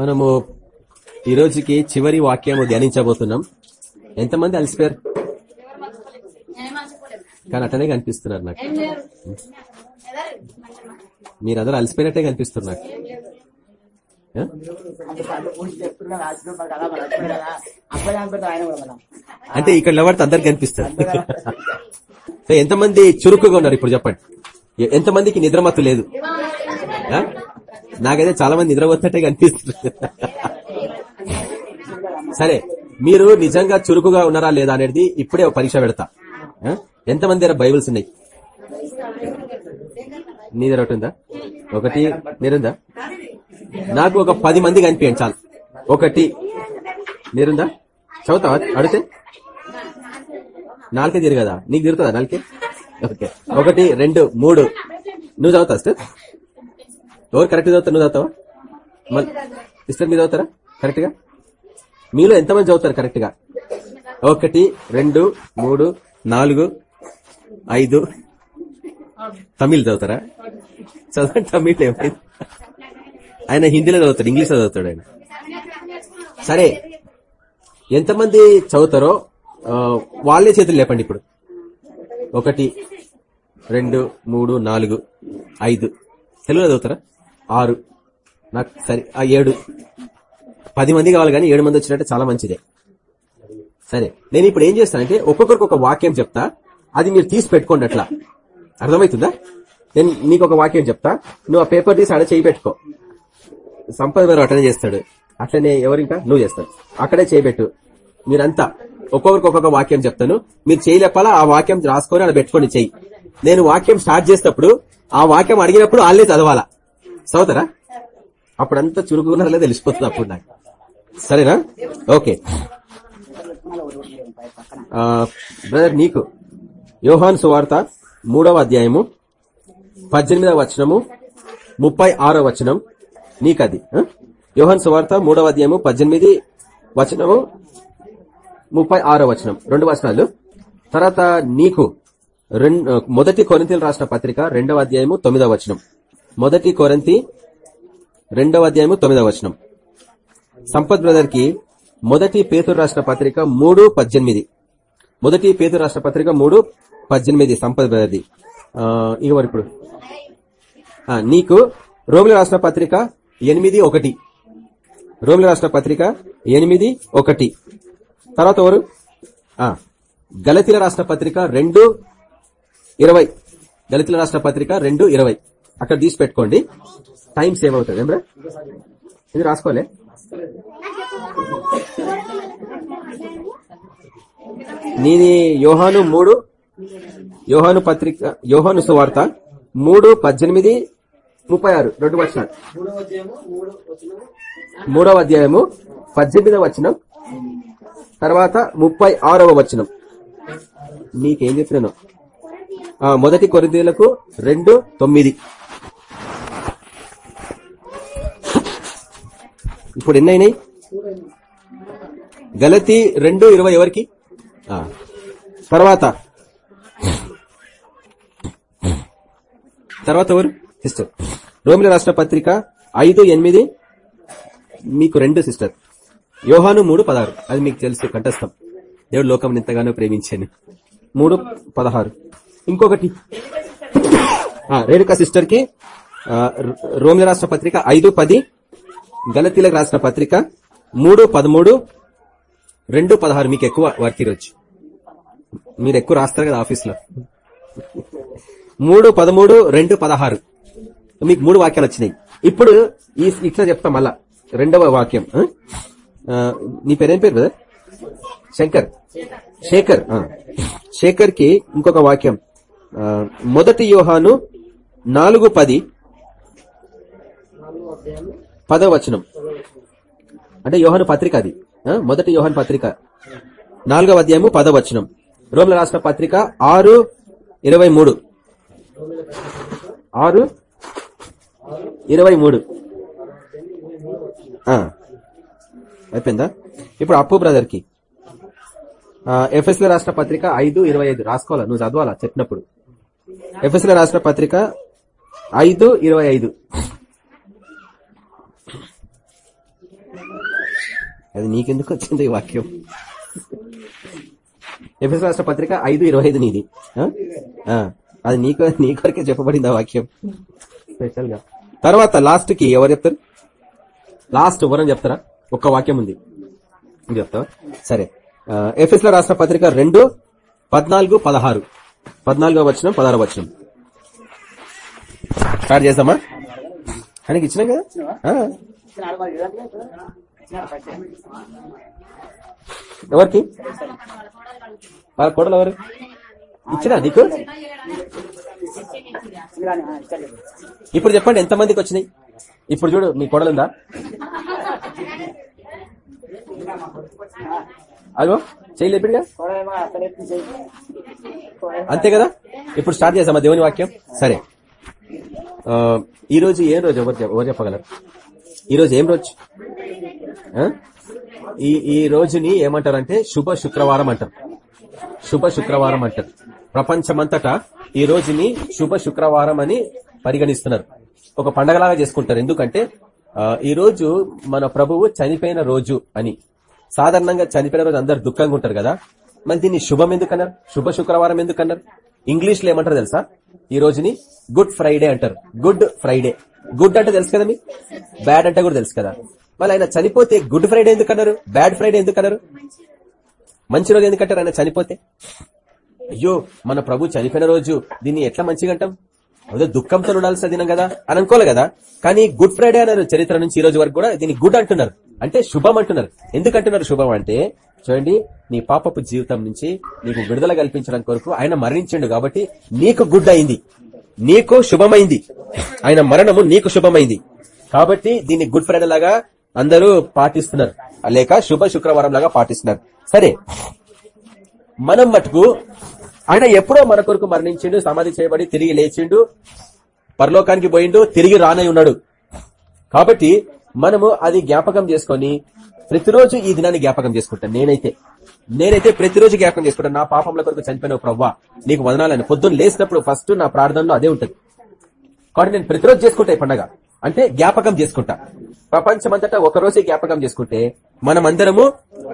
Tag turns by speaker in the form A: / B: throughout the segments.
A: మనము ఈ రోజుకి చివరి వాక్యము ధ్యానించబోతున్నాం. ఎంతమంది అలసిపోయారు? కానీ అట్లనే కనిపిస్తున్నారు నాకు. మీరందరూ అలసిపోయినట్టే కనిపిస్తున్నారు ఆ? అంటే ఇక్కడ ఎవరితో అందరు కనిపిస్తారు. ఎంతమంది చురుకుగా ఉన్నారు ఇప్పుడు చెప్పండి. ఎంతమందికి నిద్రమత్తు లేదు? నాకైతే చాలా మంది నిద్రపోతున్నట్టే కనిపిస్తుంది. సరే మీరు నిజంగా చురుకుగా ఉన్నారా లేదా అనేది ఇప్పుడే ఒక పరీక్ష పెడతా. ఎంతమంది దగ్గర బైబుల్స్ ఉన్నాయి? నీ దగ్గర ఒకటి ఉందా? ఒకటి నేరుందా నాకు ఒక పది మంది కనిపించండి చాలు. ఒకటి నేరుందా చదువుతావా? అడిగితే? నాలుకే తిరగదా నీకు తిరుగుతుందా నాలుకే? ఓకే. ఒకటి రెండు మూడు. నువ్వు చదువుతావు సిస్టర్? ఎవరు కరెక్ట్ చదువుతావు నువ్వు చదువుతావా? మళ్ళీ సిస్టర్ మీరు చదువుతారా? కరెక్ట్గా? మీలో ఎంతమంది చదువుతారు కరెక్ట్గా? ఒకటి రెండు మూడు నాలుగు ఐదు. తమిళ్ చదువుతారా? చదవండి తమిళ్ ఏమైంది? ఆయన హిందీలో చదువుతాడు ఇంగ్లీష్ చదువుతాడు ఆయన. సరే ఎంతమంది చదువుతారో వాళ్ళే చేతులు లేపండి ఇప్పుడు. ఒకటి రెండు మూడు నాలుగు ఐదు. తెలుగులో చదువుతారా? ఆరు. నాకు సరే ఆ ఏడు. పది మంది కావాలి కానీ ఏడు మంది వచ్చినట్టే చాలా మంచిదే. సరే. నేను ఇప్పుడు ఏం చేస్తానంటే ఒక్కొక్కరికి ఒక వాక్యం చెప్తా. అది మీరు తీసి పెట్టుకోండి అట్లా. అర్థమవుతుందా? నేను నీకు ఒక వాక్యం చెప్తా. నువ్వు ఆ పేపర్ తీసి ఆడ చేయి పెట్టుకో. సంపద గారు అట్లనే చేస్తాడు. అట్లనే ఎవరు ఇంకా? నువ్వు చేస్తాడు అక్కడే చేయబెట్టు మీరంతా ఒక్కొక్కరికి ఒక్కొక్క వాక్యం చెప్తాను. మీరు చేయలేపాలా ఆ వాక్యం రాసుకొని అక్కడ పెట్టుకొని చెయ్యి నేను వాక్యం స్టార్ట్ చేసినప్పుడు ఆ వాక్యం అడిగినప్పుడు వాళ్ళే చదవాలా? చదువుతారా? అప్పుడంతా చురుకున్నారో తెలిసిపోతుంది అప్పుడు నాకు. సరేనా? ఓకే. బ్రదర్ నీకు యోహాన్ సువార్త మూడవ అధ్యాయము పద్దెనిమిదవ వచనము ముప్పై ఆరో వచనం. నీకది యోహన్ సువార్త మూడవ అధ్యాయము పద్దెనిమిది వచనము ముప్పై ఆరో వచనం. రెండు వచనాలు. తర్వాత నీకు రెండు మొదటి కొరింతలు రాసిన పత్రిక రెండవ అధ్యాయము తొమ్మిదవ వచనం. మొదటి కొరంతి రెండవ అధ్యాయము తొమ్మిదవ వచనం. సంపత్ బ్రదర్కి మొదటి పేతురు రాష్ట్ర పత్రిక మూడు పద్దెనిమిది. మొదటి పేతురు రాష్ట్ర పత్రిక మూడు పద్దెనిమిది సంపత్ బ్రదర్ది. ఆ, ఇక ఇప్పుడు. నీకు రోమిల రాష్ట్ర పత్రిక ఎనిమిది ఒకటి. రోమిల రాష్ట్ర పత్రిక ఎనిమిది ఒకటి. తర్వాత ఎవరు? గలతీల రాష్ట్ర పత్రిక రెండు ఇరవై. దళితుల రాష్ట్ర పత్రిక రెండు ఇరవై. అక్కడ తీసి పెట్టుకోండి. టైం సేవ్ అవుతుంది. ఏమ్రా ఇది రాసుకోలే. నీది యోహాను మూడు యోహాను పత్రిక యోహాను సువార్త మూడు పద్దెనిమిది ముప్పై ఆరు. రెండు వచనాలు. మూడవ అధ్యాయము పద్దెనిమిదవ వచనం తర్వాత ముప్పై ఆరవ వచనం. నీకేం చెప్పినాను? మొదటి కొరిదేలకు రెండు తొమ్మిది. ఇప్పుడు ఎన్ని అయినాయి గలతి రెండు ఇరవై ఎవరికి? తర్వాత. తర్వాత ఎవరు? సిస్టర్. రోమిల రాష్ట్ర పత్రిక ఐదు ఎనిమిది మీకు రెండు సిస్టర్. యోహాను మూడు పదహారు. అది మీకు తెలుసు కంఠస్థం. దేవుడు లోకం ఎంతగానో ప్రేమించాను. మూడు పదహారు. ఇంకొకటి. రేణుకా రేణుక సిస్టర్కి రో- రోమిల రాష్ట్ర పత్రిక ఐదు పది గలతీలకు రాసిన పత్రిక మూడు పదమూడు రెండు పదహారు. మీకు ఎక్కువ వర్క్ ఈరోజు. మీరు ఎక్కువ రాస్తారు కదా ఆఫీస్లో మూడు పదమూడు రెండు పదహారు. మీకు మూడు వాక్యాలు వచ్చినాయి. ఇప్పుడు ఈ ఇట్లా చెప్తా మళ్ళా. రెండవ వాక్యం. నీ పేరేం పేరు శంకర్. శేఖర్. శేఖర్కి ఇంకొక వాక్యం. మొదటి యోహాను నాలుగు పది పదవచనం. అంటే యోహన పత్రిక అది. మొదటి యోహన్ పత్రిక. నాలుగవ అధ్యాయము పదవచనం. రోమిల రాష్ట్ర పత్రిక ఆరు ఇరవై మూడు ఆరు ఇరవై మూడు అయిపోయిందా? ఇప్పుడు అప్పు బ్రదర్కి ఎఫ్ఎస్ల రాష్ట్ర పత్రిక ఐదు ఇరవై ఐదు రాసుకోవాలా? నువ్వు చదవాలా? చెప్పినప్పుడు. ఎఫ్ఎస్ల రాష్ట్ర పత్రిక ఐదు ఇరవై ఐదు అది నీకెందుకు వచ్చింది ఈ వాక్యం? ఎఫ్ఎస్ రాష్ట్ర పత్రిక ఐదు ఇరవై ఐదు నీది. అది నీకు నీ కొరకే చెప్పబడింది ఆ వాక్యం. స్పెషల్గా తర్వాత లాస్ట్కి ఎవరు చెప్తారు? లాస్ట్ ఎవరని చెప్తారా? ఒక్క వాక్యం ఉంది. ఇది చెప్తావా? సరే. ఎఫ్ఎస్లో రాష్ట్ర పత్రిక రెండు పద్నాలుగు పదహారు. పద్నాలుగో వచ్చిన పదహారు వచ్చిన స్టార్ట్ చేద్దామా? ఆయనకి ఇచ్చినాం కదా? ఆ. ఎవరికి? వాళ్ళ కోడలు ఎవరు? ఇచ్చినా నీకు? ఇప్పుడు చెప్పండి ఎంత మందికి వచ్చినాయి? ఇప్పుడు చూడు మీ కోడలుందా అగో చెయ్యి లేపిడిగా. అంతే కదా? ఇప్పుడు స్టార్ట్ చేద్దామా దేవుని వాక్యం? సరే. ఈ రోజు ఏం రోజు ఎవరు ఎవరు చెప్పగలరు? ఈ రోజు ఏం రోజు? ఈ ఈ రోజుని ఏమంటారంటే శుభ శుక్రవారం అంటారు. శుభ శుక్రవారం అంటారు. ప్రపంచమంతటా ఈ రోజుని శుభ శుక్రవారం అని పరిగణిస్తున్నారు. ఒక పండగలాగా చేసుకుంటారు. ఎందుకంటే ఈ రోజు మన ప్రభువు చనిపోయిన రోజు అని. సాధారణంగా చనిపోయిన రోజు అందరు దుఃఖంగా ఉంటారు కదా. మరి దీన్ని శుభం ఎందుకన్నారు? శుభ శుక్రవారం ఎందుకన్నారు? ఇంగ్లీష్లో ఏమంటారు తెలుసా? ఈ రోజుని గుడ్ ఫ్రైడే అంటారు. గుడ్ ఫ్రైడే గుడ్ అంటే తెలుసు కదా మీ? బ్యాడ్ అంటే కూడా తెలుసు కదా. మళ్ళీ ఆయన చనిపోతే గుడ్ ఫ్రైడే ఎందుకన్నారు బ్యాడ్ ఫ్రైడే ఎందుకన్నారు మంచి రోజు ఎందుకంటారు ఆయన చనిపోతే? అయ్యో మన ప్రభు చనిపోయిన రోజు దీన్ని ఎట్లా మంచిగా అంటాం? అదే దుఃఖంతో ఉండాల్సిన దినం కదా అని అనుకోలే కదా. కానీ గుడ్ ఫ్రైడే అన్నారు చరిత్ర నుంచి ఈ రోజు వరకు కూడా దీన్ని గుడ్ అంటున్నారు. అంటే శుభం అంటున్నారు. ఎందుకంటున్నారు శుభం అంటే చూడండి నీ పాపపు జీవితం నుంచి నీకు విడుదల కల్పించడం కొరకు ఆయన మరణించిండు కాబట్టి నీకు గుడ్ అయింది. నీకు శుభమైంది. ఆయన మరణము నీకు శుభమైంది. కాబట్టి దీన్ని గుడ్ ఫ్రైడే లాగా అందరూ పాటిస్తున్నారు. లేక శుభ శుక్రవారం లాగా పాటిస్తున్నారు. సరే. మనం మటుకు ఆయన ఎప్పుడో మన కొరకు మరణించిండు సమాధి చేయబడి తిరిగి లేచిండు పరలోకానికి పోయిండు తిరిగి రానై ఉన్నాడు. కాబట్టి మనము అది జ్ఞాపకం చేసుకొని ప్రతిరోజు ఈ దినాన్ని జ్ఞాపకం చేసుకుంటాను నేనైతే నేనైతే ప్రతిరోజు జ్ఞాపకం చేసుకుంటాను నా పాపంల కొరకు చనిపోయిన ప్రవ్వా. నీకు వదనాలని. పొద్దున్న లేసినప్పుడు ఫస్ట్ నా ప్రార్థనలో అదే ఉంటుంది. కాబట్టి నేను ప్రతిరోజు చేసుకుంటా ఈ పండగ. అంటే జ్ఞాపకం చేసుకుంటా. ప్రపంచమంతటా ఒకరోజే జ్ఞాపకం చేసుకుంటే మనమందరము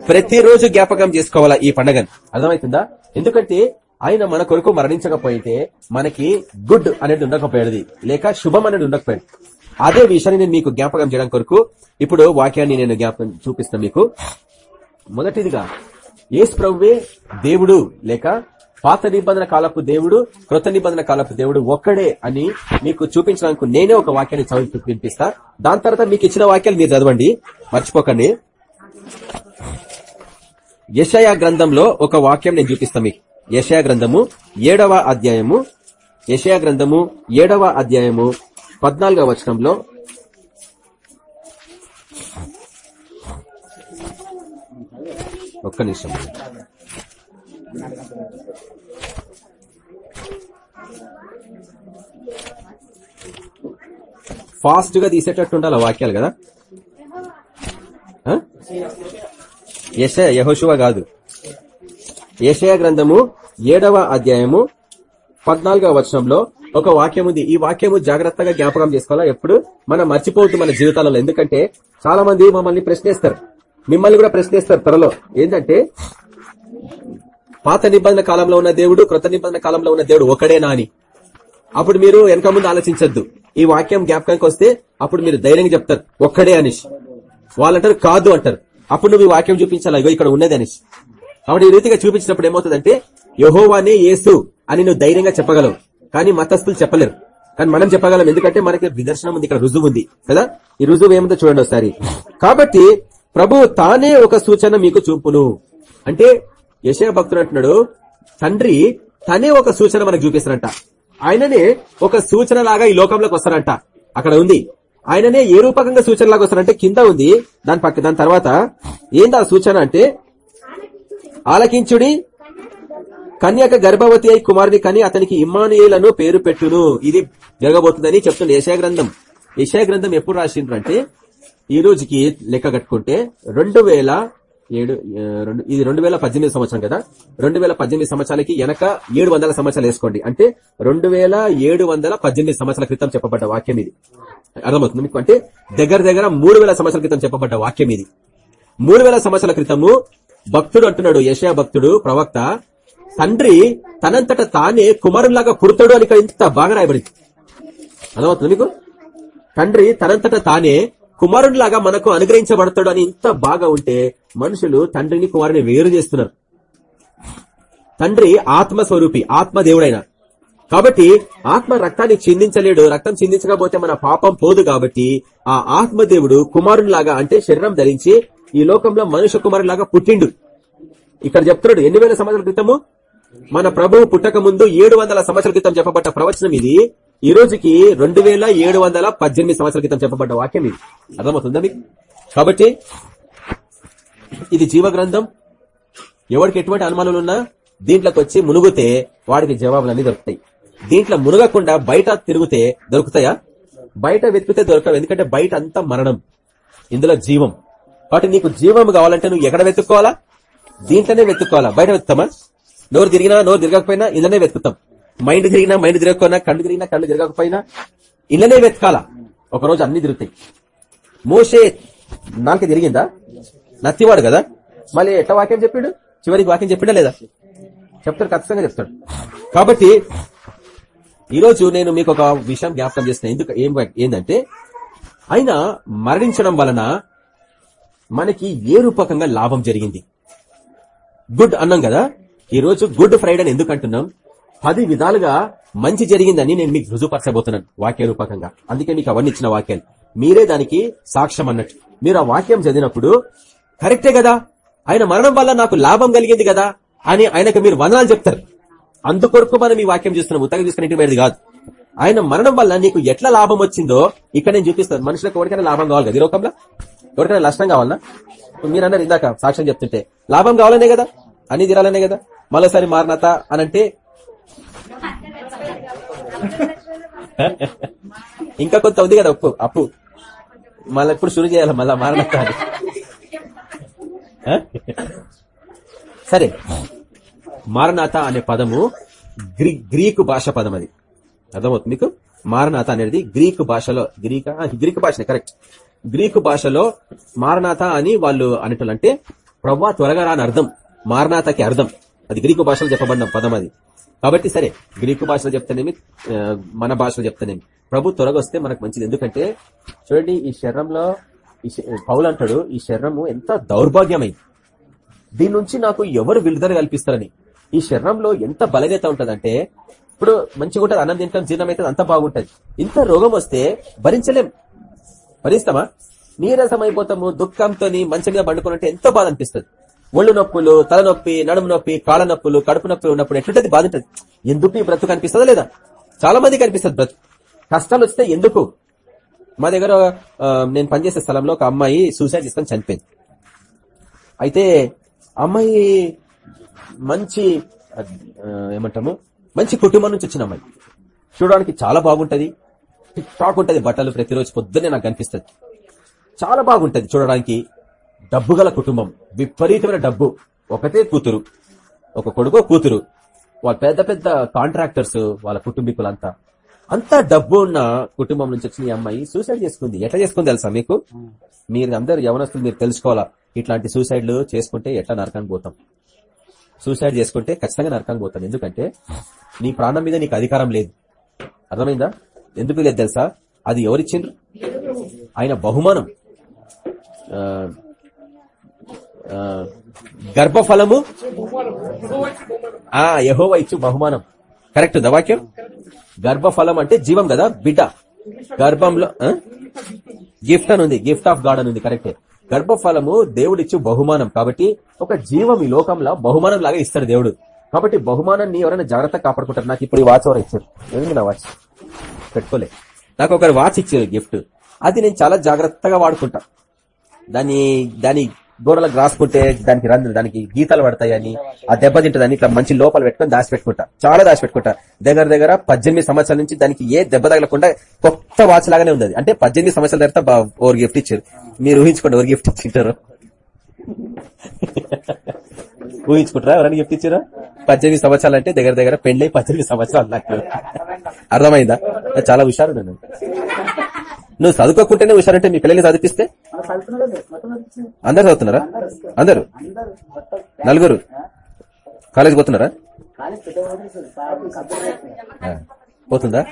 A: ప్రతిరోజు జ్ఞాపకం చేసుకోవాలా ఈ పండగని. అర్థమవుతుందా? ఎందుకంటే ఆయన మన కొరకు మరణించకపోయితే మనకి గుడ్ అనేది ఉండకపోయేది. లేక శుభం అనేది ఉండకపోయేది. అదే విషయాన్ని నేను మీకు జ్ఞాపకం చేయడం కొరకు ఇప్పుడు వాక్యాన్ని నేను జ్ఞాపకం చూపిస్తాను మీకు. మొదటిదిగా యేసు ప్రవ్వే దేవుడు లేక పాత నిబంధన కాలపు దేవుడు కృత నిబంధన కాలపు దేవుడు ఒక్కడే అని మీకు చూపించడానికి నేనే ఒక వాక్యాన్ని చదివి వినిపిస్తా. దాని తర్వాత మీకు ఇచ్చిన వాక్యాలు మీరు చదవండి. మర్చిపోకండి. యషయా గ్రంథంలో ఒక వాక్యం నేను చూపిస్తా మీకు. యషయా గ్రంథము ఏడవ అధ్యాయము. యషయా గ్రంథము ఏడవ అధ్యాయము. పద్నాలుగవ వచనంలో. ఒక్క నిమిషం. ఫాస్ట్గా తీసేటట్టు ఉండాలి ఆ వాక్యాలు కదా. యశయ యహోశివ కాదు. యశయ గ్రంథము ఏడవ అధ్యాయము పద్నాలుగవ వచనంలో ఒక వాక్యం ఉంది. ఈ వాక్యము జాగ్రత్తగా జ్ఞాపకం చేసుకోవాలా? ఎప్పుడు? మనం మర్చిపోవద్దు మన జీవితాలలో. ఎందుకంటే చాలా మంది మమ్మల్ని ప్రశ్నిస్తారు. మిమ్మల్ని కూడా ప్రశ్నిస్తారు త్వరలో. ఏంటంటే పాత నిబంధన కాలంలో ఉన్న దేవుడు కృత నిబంధన కాలంలో ఉన్న దేవుడు ఒకడేనా అని అప్పుడు మీరు వెనక ముందు ఆలోచించద్దు. ఈ వాక్యం జ్ఞాపకానికి వస్తే అప్పుడు మీరు ధైర్యంగా చెప్తారు. ఒక్కడే అనిష్. వాళ్ళంటారు కాదు అంటారు. అప్పుడు నువ్వు ఈ వాక్యం చూపించాలి? ఇగో ఇక్కడ ఉన్నది అనిష్. కాబట్టి ఈ రీతిగా చూపించినప్పుడు ఏమవుతుందంటే యహోవానే యేసు అని నువ్వు ధైర్యంగా చెప్పగలవు. కానీ మతస్థులు చెప్పలేరు. కానీ మనం చెప్పగలం. ఎందుకంటే మనకి నిదర్శనం ఉంది ఇక్కడ రుజువు ఉంది కదా? ఈ రుజువు ఏముందో చూడండి ఒకసారి. కాబట్టి ప్రభు తానే ఒక సూచన మీకు చూపును. అంటే యశయ భక్తుడు అంటున్నాడు తండ్రి తనే ఒక సూచన మనకు చూపిస్తారంట ఆయననే ఒక సూచన లాగా ఈ లోకంలోకి వస్తారంట అక్కడ ఉంది. ఆయననే ఏ రూపకంగా సూచన లాగా వస్తారంటే కింద ఉంది. దాని పక్క దాని తర్వాత ఏందా సూచన అంటే? ఆలకించుడి కన్యక గర్భవతి అయి కుమారుని కని అతనికి ఇమ్మానుయేలను పేరు పెట్టును. ఇది జరగబోతుందని చెప్తుంది యశయ గ్రంథం. యశయ గ్రంథం ఎప్పుడు రాసిండ్రు అంటే ఈ రోజుకి లెక్క కట్టుకుంటే రెండు వేల ఏడు రెండు ఇది రెండు వేల పద్దెనిమిది సంవత్సరం కదా? రెండు వేల పద్దెనిమిది సంవత్సరాలకి వెనక ఏడు వందల సంవత్సరాలు వేసుకోండి. అంటే రెండు వేల ఏడు వందల పద్దెనిమిది సంవత్సరాల క్రితం చెప్పబడ్డ వాక్యం ఇది. అర్థమవుతుంది మీకు? అంటే దగ్గర దగ్గర మూడు వేల సంవత్సరాల క్రితం చెప్పబడ్డ వాక్యం ఇది. మూడు వేల సంవత్సరాల క్రితము భక్తుడు అంటున్నాడు యశయా భక్తుడు ప్రవక్త తండ్రి తనంతట తానే కుమారులాగా పుడతాడు అని ఇక్కడ ఇంత బాగా రాయబడింది. అర్థమవుతుంది మీకు? తండ్రి తనంతట తానే కుమారుడిలాగా మనకు అనుగ్రహించబడతాడు అని ఇంత బాగా ఉంటే మనుషులు తండ్రిని కుమారుని వేరు చేస్తున్నారు. తండ్రి ఆత్మ స్వరూపి కాబట్టి ఆత్మ రక్తాన్ని చిందించలేడు రక్తం చిందించకపోతే మన పాపం పోదు కాబట్టి ఆ ఆత్మదేవుడు కుమారుడిలాగా కుమారునిలాగా అంటే శరీరం ధరించి ఈ లోకంలో మనుష్య కుమారులాగా పుట్టిండు. ఇక్కడ చెప్తున్నాడు ఎన్ని వేల సంవత్సరాల క్రితము? మన ప్రభువు పుట్టక ముందు ఏడు వందల సంవత్సరాల క్రితం చెప్పబడ్డ ప్రవచనం ఇది. ఈ రోజుకి రెండు వేల ఏడు వందల పద్దెనిమిది సంవత్సరాల క్రితం చెప్పబడ్డ వాక్యం ఇది. అర్థమవుతుందా మీకు? కాబట్టి ఇది జీవ గ్రంథం ఎవరికి ఎటువంటి అనుమానాలు ఉన్నా దీంట్లోకి వచ్చి మునుగుతే వాడికి జవాబులన్నీ దొరుకుతాయి. దీంట్లో మునగకుండా బయట తిరిగితే దొరుకుతాయా? బయట వెతికితే దొరకవు. ఎందుకంటే బయట అంతా మరణం. ఇందులో జీవం. కాబట్టి నీకు జీవం కావాలంటే నువ్వు ఎక్కడ వెతుక్కోవాలా? దీంట్లోనే వెతుక్కోవాలా? బయట వెతుకుతామా? నోరు తిరిగినా నోరు తిరగకపోయినా ఇళ్ళనే వెతుకుతాం. మైండ్ తిరిగినా మైండ్ తిరగకపోయినా కళ్ళు తిరిగినా కళ్ళు తిరగకపోయినా ఇళ్ళనే వెతకాల. ఒకరోజు అన్ని తిరుగుతాయి. మోసే నాలుక తిరిగిందా? నత్తివాడు కదా? మళ్ళీ ఎట్లా వాక్యం చెప్పిండు? చివరికి వాక్యం చెప్పిండా లేదా? చెప్తాడు ఖచ్చితంగా చెప్తాడు. కాబట్టి ఈరోజు నేను మీకు ఒక విషయం జ్ఞాపకం చేస్తున్నా. ఎందుకు ఏం ఏంటంటే ఆయన మరణించడం వలన మనకి ఏ రూపకంగా లాభం జరిగింది? గుడ్ అన్నాం కదా? ఈ రోజు గుడ్ ఫ్రైడే అని ఎందుకు అంటున్నాం పది విధాలుగా మంచి జరిగిందని నేను మీకు రుజుపరచబోతున్నాను వాక్య రూపకంగా. అందుకే మీకు అవన్నీ ఇచ్చిన వాక్యాలు. మీరే దానికి సాక్ష్యం అన్నట్టు. మీరు ఆ వాక్యం చదివినప్పుడు కరెక్టే కదా ఆయన మరణం వల్ల నాకు లాభం కలిగింది కదా అని ఆయనకు మీరు వందనాలు చెప్తారు. అందుకొరకు మనం ఈ వాక్యం చూస్తున్నాం. ఉత్తగా చూసుకునే కాదు ఆయన మరణం వల్ల నీకు ఎట్లా లాభం వచ్చిందో ఇక్కడ నేను చూపిస్తాను. మనుషులకు ఎవరికైనా లాభం కావాలి కదా ఈ లోకంలో? ఎవరికైనా నష్టం కావాలన్నా మీరు అన్నారు ఇందాక సాక్ష్యం చెప్తుంటే లాభం కావాలనే కదా అన్ని తీరాలనే కదా మరోసారి మారినత అనంటే? ఇంకా కొంత ఉంది కదా అప్పు అప్పు. మళ్ళీ ఇప్పుడు షురు చేయాలి మళ్ళా మారణత అని. సరే. మారనాథ అనే పదము గ్రీ గ్రీకు భాష పదం అది. అర్థమవుతుంది మీకు? మారనాథ అనేది గ్రీకు భాషలో గ్రీక గ్రీకు భాషనే కరెక్ట్. గ్రీకు భాషలో మారనాథ అని వాళ్ళు అనేటోళ్ళు అంటే ప్రవ్వా త్వరగా రాని అర్థం మారనాథకి అర్థం. అది గ్రీకు భాషలో చెప్పబడిన పదం అది. కాబట్టి సరే గ్రీకు భాషలో చెప్తానేమి మన భాషలో చెప్తానేమి. ప్రభు త్వరగా వస్తే మనకు మంచిది. ఎందుకంటే చూడండి ఈ శరీరంలో ఈ పౌలు అంటాడు ఈ శరీరము ఎంత దౌర్భాగ్యమైంది దీని నుంచి నాకు ఎవరు విడుదల కల్పిస్తారని. ఈ శరీరంలో ఎంత బలగత ఉంటదంటే ఇప్పుడు మంచిగా ఉంటుంది అన్నం తింటాం జీర్ణం అవుతుంది అంత బాగుంటది. ఇంత రోగం వస్తే భరించలేం. భరిస్తామా? నీరసం అయిపోతాము దుఃఖంతో మంచి మీద పండుకున్నట్టు ఎంతో బాధ అనిపిస్తుంది. ఒళ్ళు నొప్పులు తలనొప్పి నడుము నొప్పి కాళ్ళ నొప్పులు కడుపు నొప్పి ఉన్నప్పుడు ఎట్లుంటది? బాధ ఉంటుంది ఎందుకు ఈ బ్రతుకు కనిపిస్తుందా లేదా? చాలా మంది కనిపిస్తుంది బ్రతుకు కష్టాలు వస్తే ఎందుకు? మా దగ్గర నేను పనిచేసే స్థలంలో ఒక అమ్మాయి సూసైడ్ చేసుకొని చనిపోయింది. అయితే అమ్మాయి మంచి ఏమంటాము? మంచి కుటుంబం నుంచి వచ్చిన అమ్మాయి. చూడడానికి చాలా బాగుంటది. టిక్ టాక్ ఉంటది బట్టలు ప్రతిరోజు పొద్దున్నే నాకు కనిపిస్తుంది. చాలా బాగుంటది చూడడానికి. డబ్బు గల కుటుంబం. విపరీతమైన డబ్బు. ఒకటే కూతురు. ఒక కొడుకు కూతురు. వాళ్ళ పెద్ద పెద్ద కాంట్రాక్టర్స్ వాళ్ళ కుటుంబీకులంతా. అంతా డబ్బు ఉన్న కుటుంబం నుంచి వచ్చిన అమ్మాయి సూసైడ్ చేసుకుంది. ఎట్లా చేసుకుంది తెలుసా మీకు? మీరు అందరు యవనస్తులు మీరు తెలుసుకోవాలా? ఇట్లాంటి సూసైడ్లు చేసుకుంటే ఎట్లా నరకానికి పోతాం? సూసైడ్ చేసుకుంటే ఖచ్చితంగా నరకానికి పోతాం. ఎందుకంటే నీ ప్రాణం మీద నీకు అధికారం లేదు. అర్థమైందా? ఎందుకు లేదు తెలుసా? అది ఎవరిచ్చిండ్రు? ఆయన బహుమానం. గర్భఫలము? ఆ యహోవ ఇచ్చు బహుమానం. కరెక్ట్ ఉందా వాక్యం? గర్భఫలం అంటే జీవం కదా బిడ్డ. గర్భంలో గిఫ్ట్ అని ఉంది గిఫ్ట్ ఆఫ్ గాడ్ అని ఉంది కరెక్టే. గర్భఫలము దేవుడిచ్చు బహుమానం కాబట్టి ఒక జీవం ఈ లోకంలో బహుమానం లాగా ఇస్తాడు దేవుడు. కాబట్టి బహుమానాన్ని ఎవరైనా జాగ్రత్తగా కాపాడుకుంటారు. నాకు ఇప్పుడు ఈ వాచ్ ఎవరు ఇచ్చారు? ఏంది నా వాచ్? పెట్టుకోలే. నాకు ఒకరు వాచ్ ఇచ్చారు గిఫ్ట్. అది నేను చాలా జాగ్రత్తగా వాడుకుంటా. దాని దాని గోడలకు రాసుకుంటే దానికి రంధ్రులు దానికి గీతాలు పడతాయని ఆ దెబ్బ తింటుందని ఇట్లా మంచి లోపల పెట్టుకొని దాచిపెట్టుకుంటా. చాలా దాచిపెట్టుకుంటా. దగ్గర దగ్గర పద్దెనిమిది సంవత్సరాల నుంచి దానికి ఏ దెబ్బ తగలకుండా కొత్త వాచ్ లాగానే ఉంది అంటే పద్దెనిమిది సంవత్సరాల తర్వాత ఓరు గిఫ్ట్ ఇచ్చారు. మీరు ఊహించుకోండి ఓరు గిఫ్ట్ ఇచ్చింటారు. ఊహించుకుంటారా? ఎవరైనా గిఫ్ట్ ఇచ్చారా? పద్దెనిమిది సంవత్సరాలు అంటే దగ్గర దగ్గర పెళ్ళై పద్దెనిమిది సంవత్సరాలు నాకు అర్థమైందా? చాలా హుషారు నేను నువ్వు చదువుకోకుంటేనే హుషారంటే మీ పిల్లల్ని చదివిస్తే అందరు చదువుతున్నారా? అందరు. నలుగురు? కాలేజ్ పోతున్నారా? పోతుందా?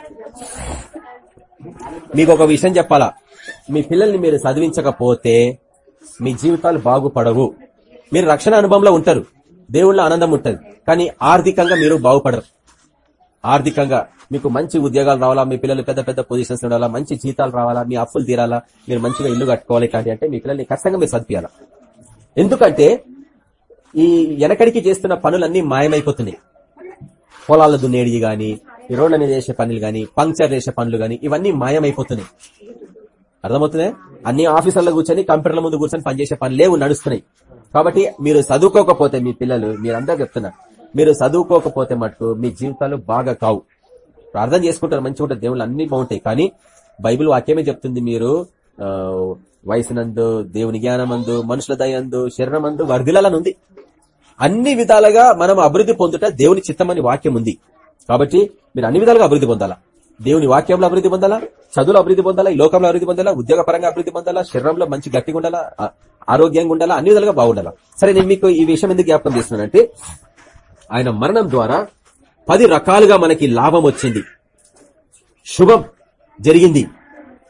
A: మీకు ఒక విషయం చెప్పాలా? మీ పిల్లల్ని మీరు చదివించకపోతే మీ జీవితాలు బాగుపడవు. మీరు రక్షణ అనుభవంలో ఉంటారు. దేవుళ్ళ ఆనందం ఉంటది. కానీ ఆర్థికంగా మీరు బాగుపడరు. ఆర్థికంగా మీకు మంచి ఉద్యోగాలు రావాలా మీ పిల్లలు పెద్ద పెద్ద పొజిషన్స్ ఉండాలా మంచి జీతాలు రావాలా మీ అప్పులు తీరాలా మీరు మంచిగా ఇల్లు కట్టుకోవాలి ఇట్లాంటి అంటే మీ పిల్లల్ని ఖచ్చితంగా మీరు చదివియాలా. ఎందుకంటే ఈ వెనకడికి చేస్తున్న పనులన్నీ మాయమైపోతున్నాయి. పొలాల దున్నేడి గాని రోడ్లని రోడ్ల చేసే పనులు గాని పంక్చర్ చేసే పనులు గాని ఇవన్నీ మాయమైపోతున్నాయి. అర్థమవుతున్నాయి అన్ని ఆఫీసర్లు కూర్చొని కంప్యూటర్ల ముందు కూర్చొని పనిచేసే లేవు నడుస్తున్నాయి. కాబట్టి మీరు చదువుకోకపోతే మీ పిల్లలు మీరందరూ చెప్తున్నారు మీరు చదువుకోకపోతే మటుకు మీ జీవితాలు బాగా కావు. ప్రార్థన చేసుకుంటారు మంచిగా ఉంటుంది దేవుళ్ళు అన్ని బాగుంటాయి. కానీ బైబిల్ వాక్యమే చెప్తుంది మీరు ఆ, వయసునందు దేవుని జ్ఞానమందు మనుషుల దయందు శరీరమందు వర్ధిలాలనుంది అన్ని విధాలుగా మనం అభివృద్ధి పొందుట దేవుని చిత్తమని వాక్యం ఉంది. కాబట్టి మీరు అన్ని విధాలుగా అభివృద్ధి పొందాలా? దేవుని వాక్యంలో అభివృద్ధి పొందాలా? చదువులో అభివృద్ధి పొందాలా? ఈ లోకంలో అభివృద్ధి పొందాలా? ఉద్యోగ పరంగా అభివృద్ధి పొందాలా? శరీరంలో మంచి గట్టిగా ఉండాలా? ఆరోగ్యంగా ఉండాలా? అన్ని విధాలుగా బాగుండాలా? సరే నేను మీకు ఈ విషయం ఎందుకు జ్ఞాపకం చేస్తున్నానంటే ఆయన మరణం ద్వారా పది రకాలుగా మనకి లాభం వచ్చింది. శుభం జరిగింది.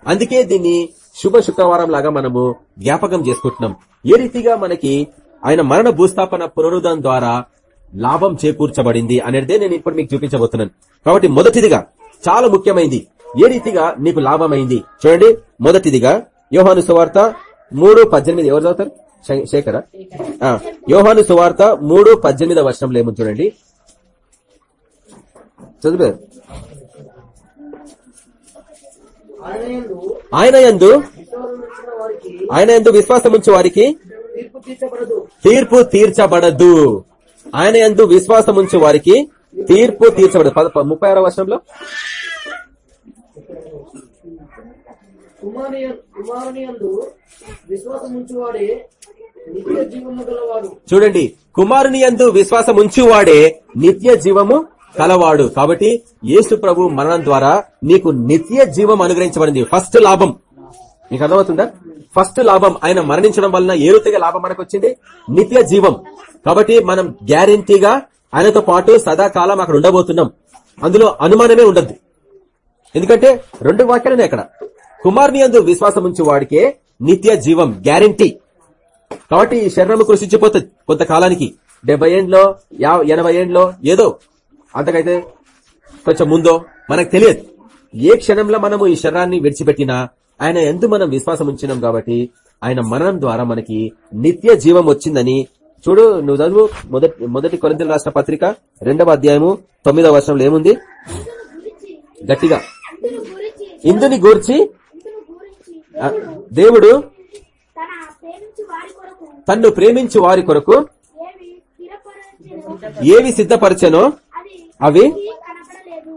A: అందుకే దీన్ని శుభ శుక్రవారం లాగా మనము జ్ఞాపకం చేసుకుంటున్నాం. ఏ రీతిగా మనకి ఆయన మరణ భూస్థాపన పునరుద్ధం ద్వారా లాభం చేకూర్చబడింది అనేదే నేను ఇప్పుడు మీకు చూపించబోతున్నాను. కాబట్టి మొదటిదిగా చాలా ముఖ్యమైంది. ఏ రీతిగా నీకు లాభమైంది? చూడండి. మొదటిదిగా యోహాను సువార్త మూడు పద్దెనిమిది ఎవరు చదువుతారు? శేఖర? యోహాను సువార్త మూడు పద్దెనిమిది వర్షంలో ఏమో చూడండి. చదివారు
B: ఆయన యందు
A: ఆయన యందు
B: విశ్వాసం
A: ఉంచే వారికి
B: తీర్పు తీర్చబడదు.
A: ఆయన యందు విశ్వాసం ఉంచే వారికి తీర్పు తీర్చబడదు. ముప్పై ఆరో వర్షంలో
B: కుమారి కుమారుని విశ్వాసం ఉంచువాడే నిత్య జీవము గలవాడు.
A: చూడండి కుమారుని యందు విశ్వాసం ఉంచువాడే నిత్య జీవము కలవాడు. కాబట్టి యేసు ప్రభు మరణం ద్వారా నీకు నిత్య జీవం అనుగ్రహించబడింది. ఫస్ట్ లాభం. నీకు అర్థమవుతుందా? ఫస్ట్ లాభం. ఆయన మరణించడం వలన ఏ రీతిగా లాభం మనకు వచ్చింది నిత్య జీవం. కాబట్టి మనం గ్యారంటీగా ఆయనతో పాటు సదాకాలం అక్కడ ఉండబోతున్నాం. అందులో అనుమానమే ఉండద్దు. ఎందుకంటే రెండు వాక్యాలనే అక్కడ. కుమార్ని అందు విశ్వాసం ఉంచి వాడికే నిత్య జీవం గ్యారంటీ. కాబట్టి ఈ కృషించిపోతుంది కొంతకాలానికి. డెబ్బై ఏండ్లో ఎనభై ఏండ్లో ఏదో. అంతకైతే కొంచెం ముందో. మనకు తెలియదు. ఏ క్షణంలో మనము ఈ శరీరాన్ని విడిచిపెట్టినా ఆయన ఎందు మనం విశ్వాసం ఉంచినాం కాబట్టి ఆయన మరణం ద్వారా మనకి నిత్య జీవం వచ్చిందని. చూడు నువ్వు చదువు. మొదటి మొదటి కొరింతలు రాసిన పత్రిక రెండవ అధ్యాయము తొమ్మిదవ వర్షంలో ఏముంది? గట్టిగా.
C: ఇందుని గూర్చి
A: ఇందుని గూర్చి
C: ఇందును గురించి
A: ఆ, దేవుడు
C: తన ప్రేమించి వారి కొరకు.
A: తన్ను ప్రేమించి వారి కొరకు
C: ఏవి
A: సిద్ధపరిచెనో? అవి?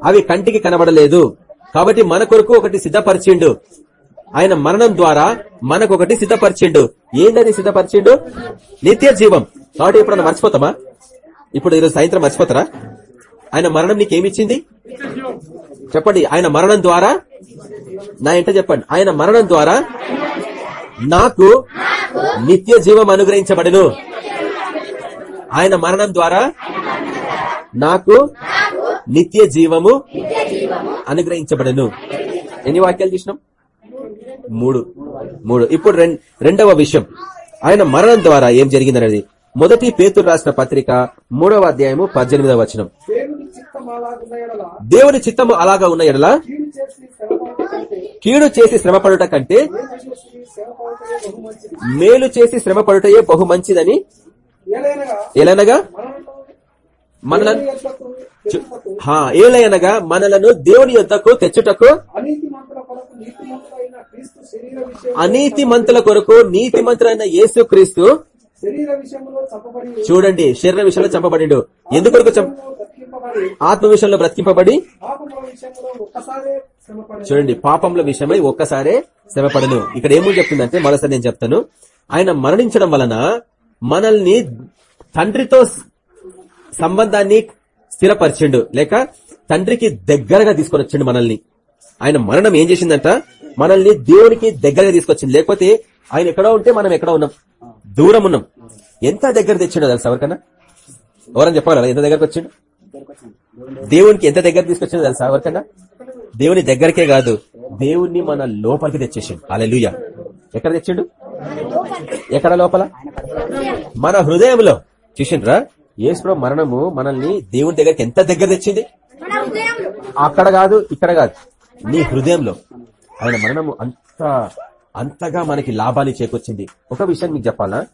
A: అవి కంటికి కనబడలేదు. కాబట్టి మన కొరకు ఒకటి సిద్ధపరిచిండు. ఆయన మరణం ద్వారా మనకు ఒకటి సిద్ధపరిచిండు. ఏంటది సిద్ధపరిచిండు? నిత్య జీవం. కాబట్టి ఇప్పుడు మర్చిపోతామా? ఇప్పుడు ఈరోజు సాయంత్రం మర్చిపోతారా? ఆయన మరణం నీకేమిచ్చింది? చెప్పండి ఆయన మరణం ద్వారా నా ఇంట చెప్పండి. ఆయన మరణం ద్వారా నాకు నిత్య జీవం అనుగ్రహించబడును. ఆయన మరణం ద్వారా నాకు నిత్య జీవము అనుగ్రహించబడను. ఎన్ని వాక్యాలు చూసినాం? మూడు. మూడు. ఇప్పుడు రెండవ విషయం. ఆయన మరణం ద్వారా ఏం జరిగిందనేది. మొదటి పేతురు రాసిన పత్రిక మూడవ అధ్యాయము పద్దెనిమిదవ వచనం.
B: దేవుని
A: చిత్తము అలాగా ఉన్న ఎడల
B: కీడు చేసి శ్రమపడట కంటే
A: కీడు చేసి శ్రమపడుట కంటే
B: మేలు చేసి
A: శ్రమపడుటయే బహు మంచిదని ఎలనగా
B: మనలను దేవుని తెచ్చుటకు
A: హా, ఏలయనగా మనలను దేవుని యొద్దకు తెచ్చుటకు
B: అనీతి మంతుల కొరకు నీతి మంతులైన
A: మంత్రులైన యేసు క్రీస్తు చూడండి శరీర విషయంలో చంపబడిండు. ఎందుకొరకు చంప ఆత్మ విషయంలో బ్రతికింపబడి? చూడండి పాపంల విషయమై ఒక్కసారే శ్రమపడను. ఇక్కడ ఏమో చెప్తుందంటే మరోసారి నేను చెప్తాను. ఆయన మరణించడం వలన మనల్ని తండ్రితో సంబంధాన్ని స్థిరపరిచిండు. లేక తండ్రికి దగ్గరగా తీసుకొని వచ్చిండు మనల్ని. ఆయన మరణం ఏం చేసిందంట? మనల్ని దేవునికి దగ్గరగా తీసుకొచ్చింది లేకపోతే ఆయన ఎక్కడో ఉంటే మనం ఎక్కడో ఉన్నాం. దూరం ఉన్నాం. ఎంత దగ్గర తెచ్చిండో తెలుసా ఎవరికన్నా? ఎవరని చెప్పగలరా? ఎంత దగ్గరకు వచ్చిండు? దేవునికి ఎంత దగ్గర తీసుకొచ్చిందో తెలుసా ఎవరికన్నా? దేవుని దగ్గరకే కాదు దేవుణ్ణి మన లోపలికి తెచ్చేసిండు. అలెలుయ ఎక్కడ తెచ్చాడు? ఎక్కడ లోపల? మన హృదయంలో. చూసిండ్రా? యేసు మరణము మనల్ని దేవుని దగ్గరికి ఎంత దగ్గర తెచ్చింది? అక్కడ కాదు ఇక్కడ కాదు. నీ హృదయంలో. ఆయన మరణము అంత అంతగా మనకి లాభాన్ని చేకూర్చింది. ఒక విషయం మీకు చెప్పాలా?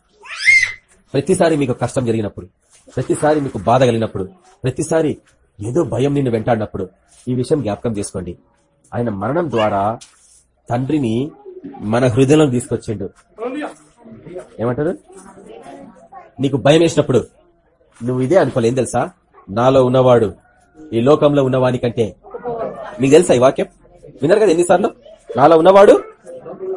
A: ప్రతిసారి మీకు కష్టం జరిగినప్పుడు ప్రతిసారి మీకు బాధ కలిగినప్పుడు ప్రతిసారి ఏదో భయం నిన్ను వెంటాడినప్పుడు ఈ విషయం జ్ఞాపకం చేసుకోండి. ఆయన మరణం ద్వారా తండ్రిని మన హృదయంలో తీసుకొచ్చిండు. ఏమంటారు? నీకు భయం వేసినప్పుడు నువ్వు ఇదే అనుకోలేం తెలుసా? నాలో ఉన్నవాడు ఈ లోకంలో ఉన్నవాని కంటే మీకు తెలుసా ఈ వాక్యం? విన్నారు కదా ఎన్నిసార్లు? నాలో ఉన్నవాడు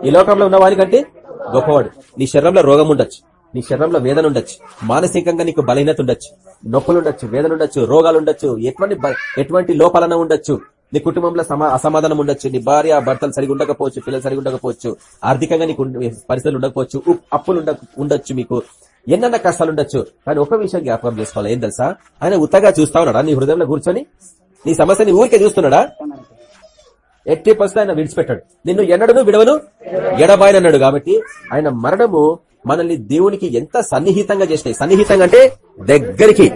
A: ఈ లోకంలో ఉన్నవాని కంటే గొప్పవాడు. నీ శరీరంలో రోగం ఉండొచ్చు. నీ శరీరంలో వేదన ఉండొచ్చు మానసికంగా నీకు బలహీనత ఉండొచ్చు నొప్పులు ఉండొచ్చు వేదన ఉండొచ్చు రోగాలు ఉండొచ్చు ఎటువంటి ఎటువంటి లోపాలన ఉండొచ్చు. నీ కుటుంబంలో సమా అసమాధానం ఉండొచ్చు. నీ భార్య భర్తలు సరిగా ఉండకపోవచ్చు పిల్లలు సరిగా ఉండకపోవచ్చు. ఆర్థికంగా నీకు పరిస్థితులు ఉండకపోవచ్చు. అప్పులు ఉండ ఉండొచ్చు మీకు. ఎన్నెన్న కష్టాలు ఉండొచ్చు కానీ ఒక విషయం జ్ఞాపకం చేసుకోవాలి. ఏం తెలుసా? ఆయన ఉత్తగా చూస్తా ఉన్నాడా? నీ హృదయంలో కూర్చొని? నీ సమస్యని ఊరికే చూస్తున్నాడా? ఎట్టి పరిస్థితి ఆయన విడిచిపెట్టాడు. నిన్ను ఎన్నడను విడవను ఎడబాయనన్నాడు కాబట్టి ఆయన మరణము మనల్ని దేవునికి ఎంత సన్నిహితంగా చేసినాయి. సన్నిహితంగా అంటే దగ్గరికి.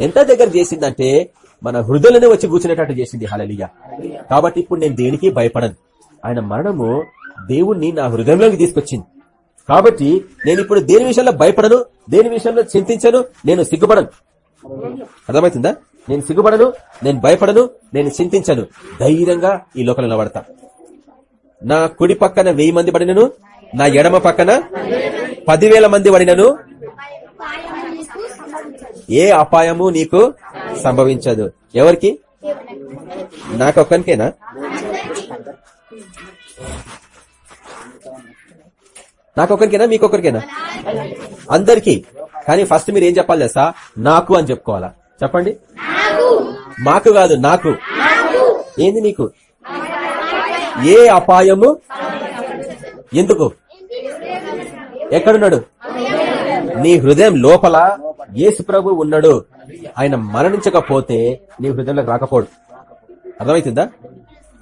A: ఎంత దగ్గర చేసిందంటే మన హృదయంలోనే వచ్చి కూర్చునేటట్టు చేసింది. హలలియ కాబట్టి ఇప్పుడు నేను దేనికి భయపడను. ఆయన మరణము దేవుణ్ణి నా హృదయంలోకి తీసుకొచ్చింది. కాబట్టి నేను ఇప్పుడు దేని విషయంలో భయపడను దేని విషయంలో చింతించను నేను సిగ్గుపడను. అర్థమవుతుందా? నేను సిగ్గుపడను నేను భయపడను నేను చింతించను. ధైర్యంగా ఈ లోకంలో నిలబడతా. నా కుడి పక్కన వెయ్యి మంది పడినను నా ఎడమ పక్కన పదివేల మంది పడినను? ఏ అపాయము నీకు సంభవించదు. ఎవరికి? నాకొక్కనికేనా నాకొక్కరికేనా మీకొకరికేనా అందరికి. కానీ ఫస్ట్ మీరు ఏం చెప్పాలి తెలుసా? నాకు అని చెప్పుకోవాలా. చెప్పండి. మాకు కాదు నాకు. ఏంది నీకు? ఏ అపాయము? ఎందుకు? ఎక్కడున్నాడు? నీ హృదయం లోపల యేసు ప్రభు ఉన్నాడు. ఆయన మరణించకపోతే నీ హృదయంలోకి రాకపోడు. అర్థమవుతుందా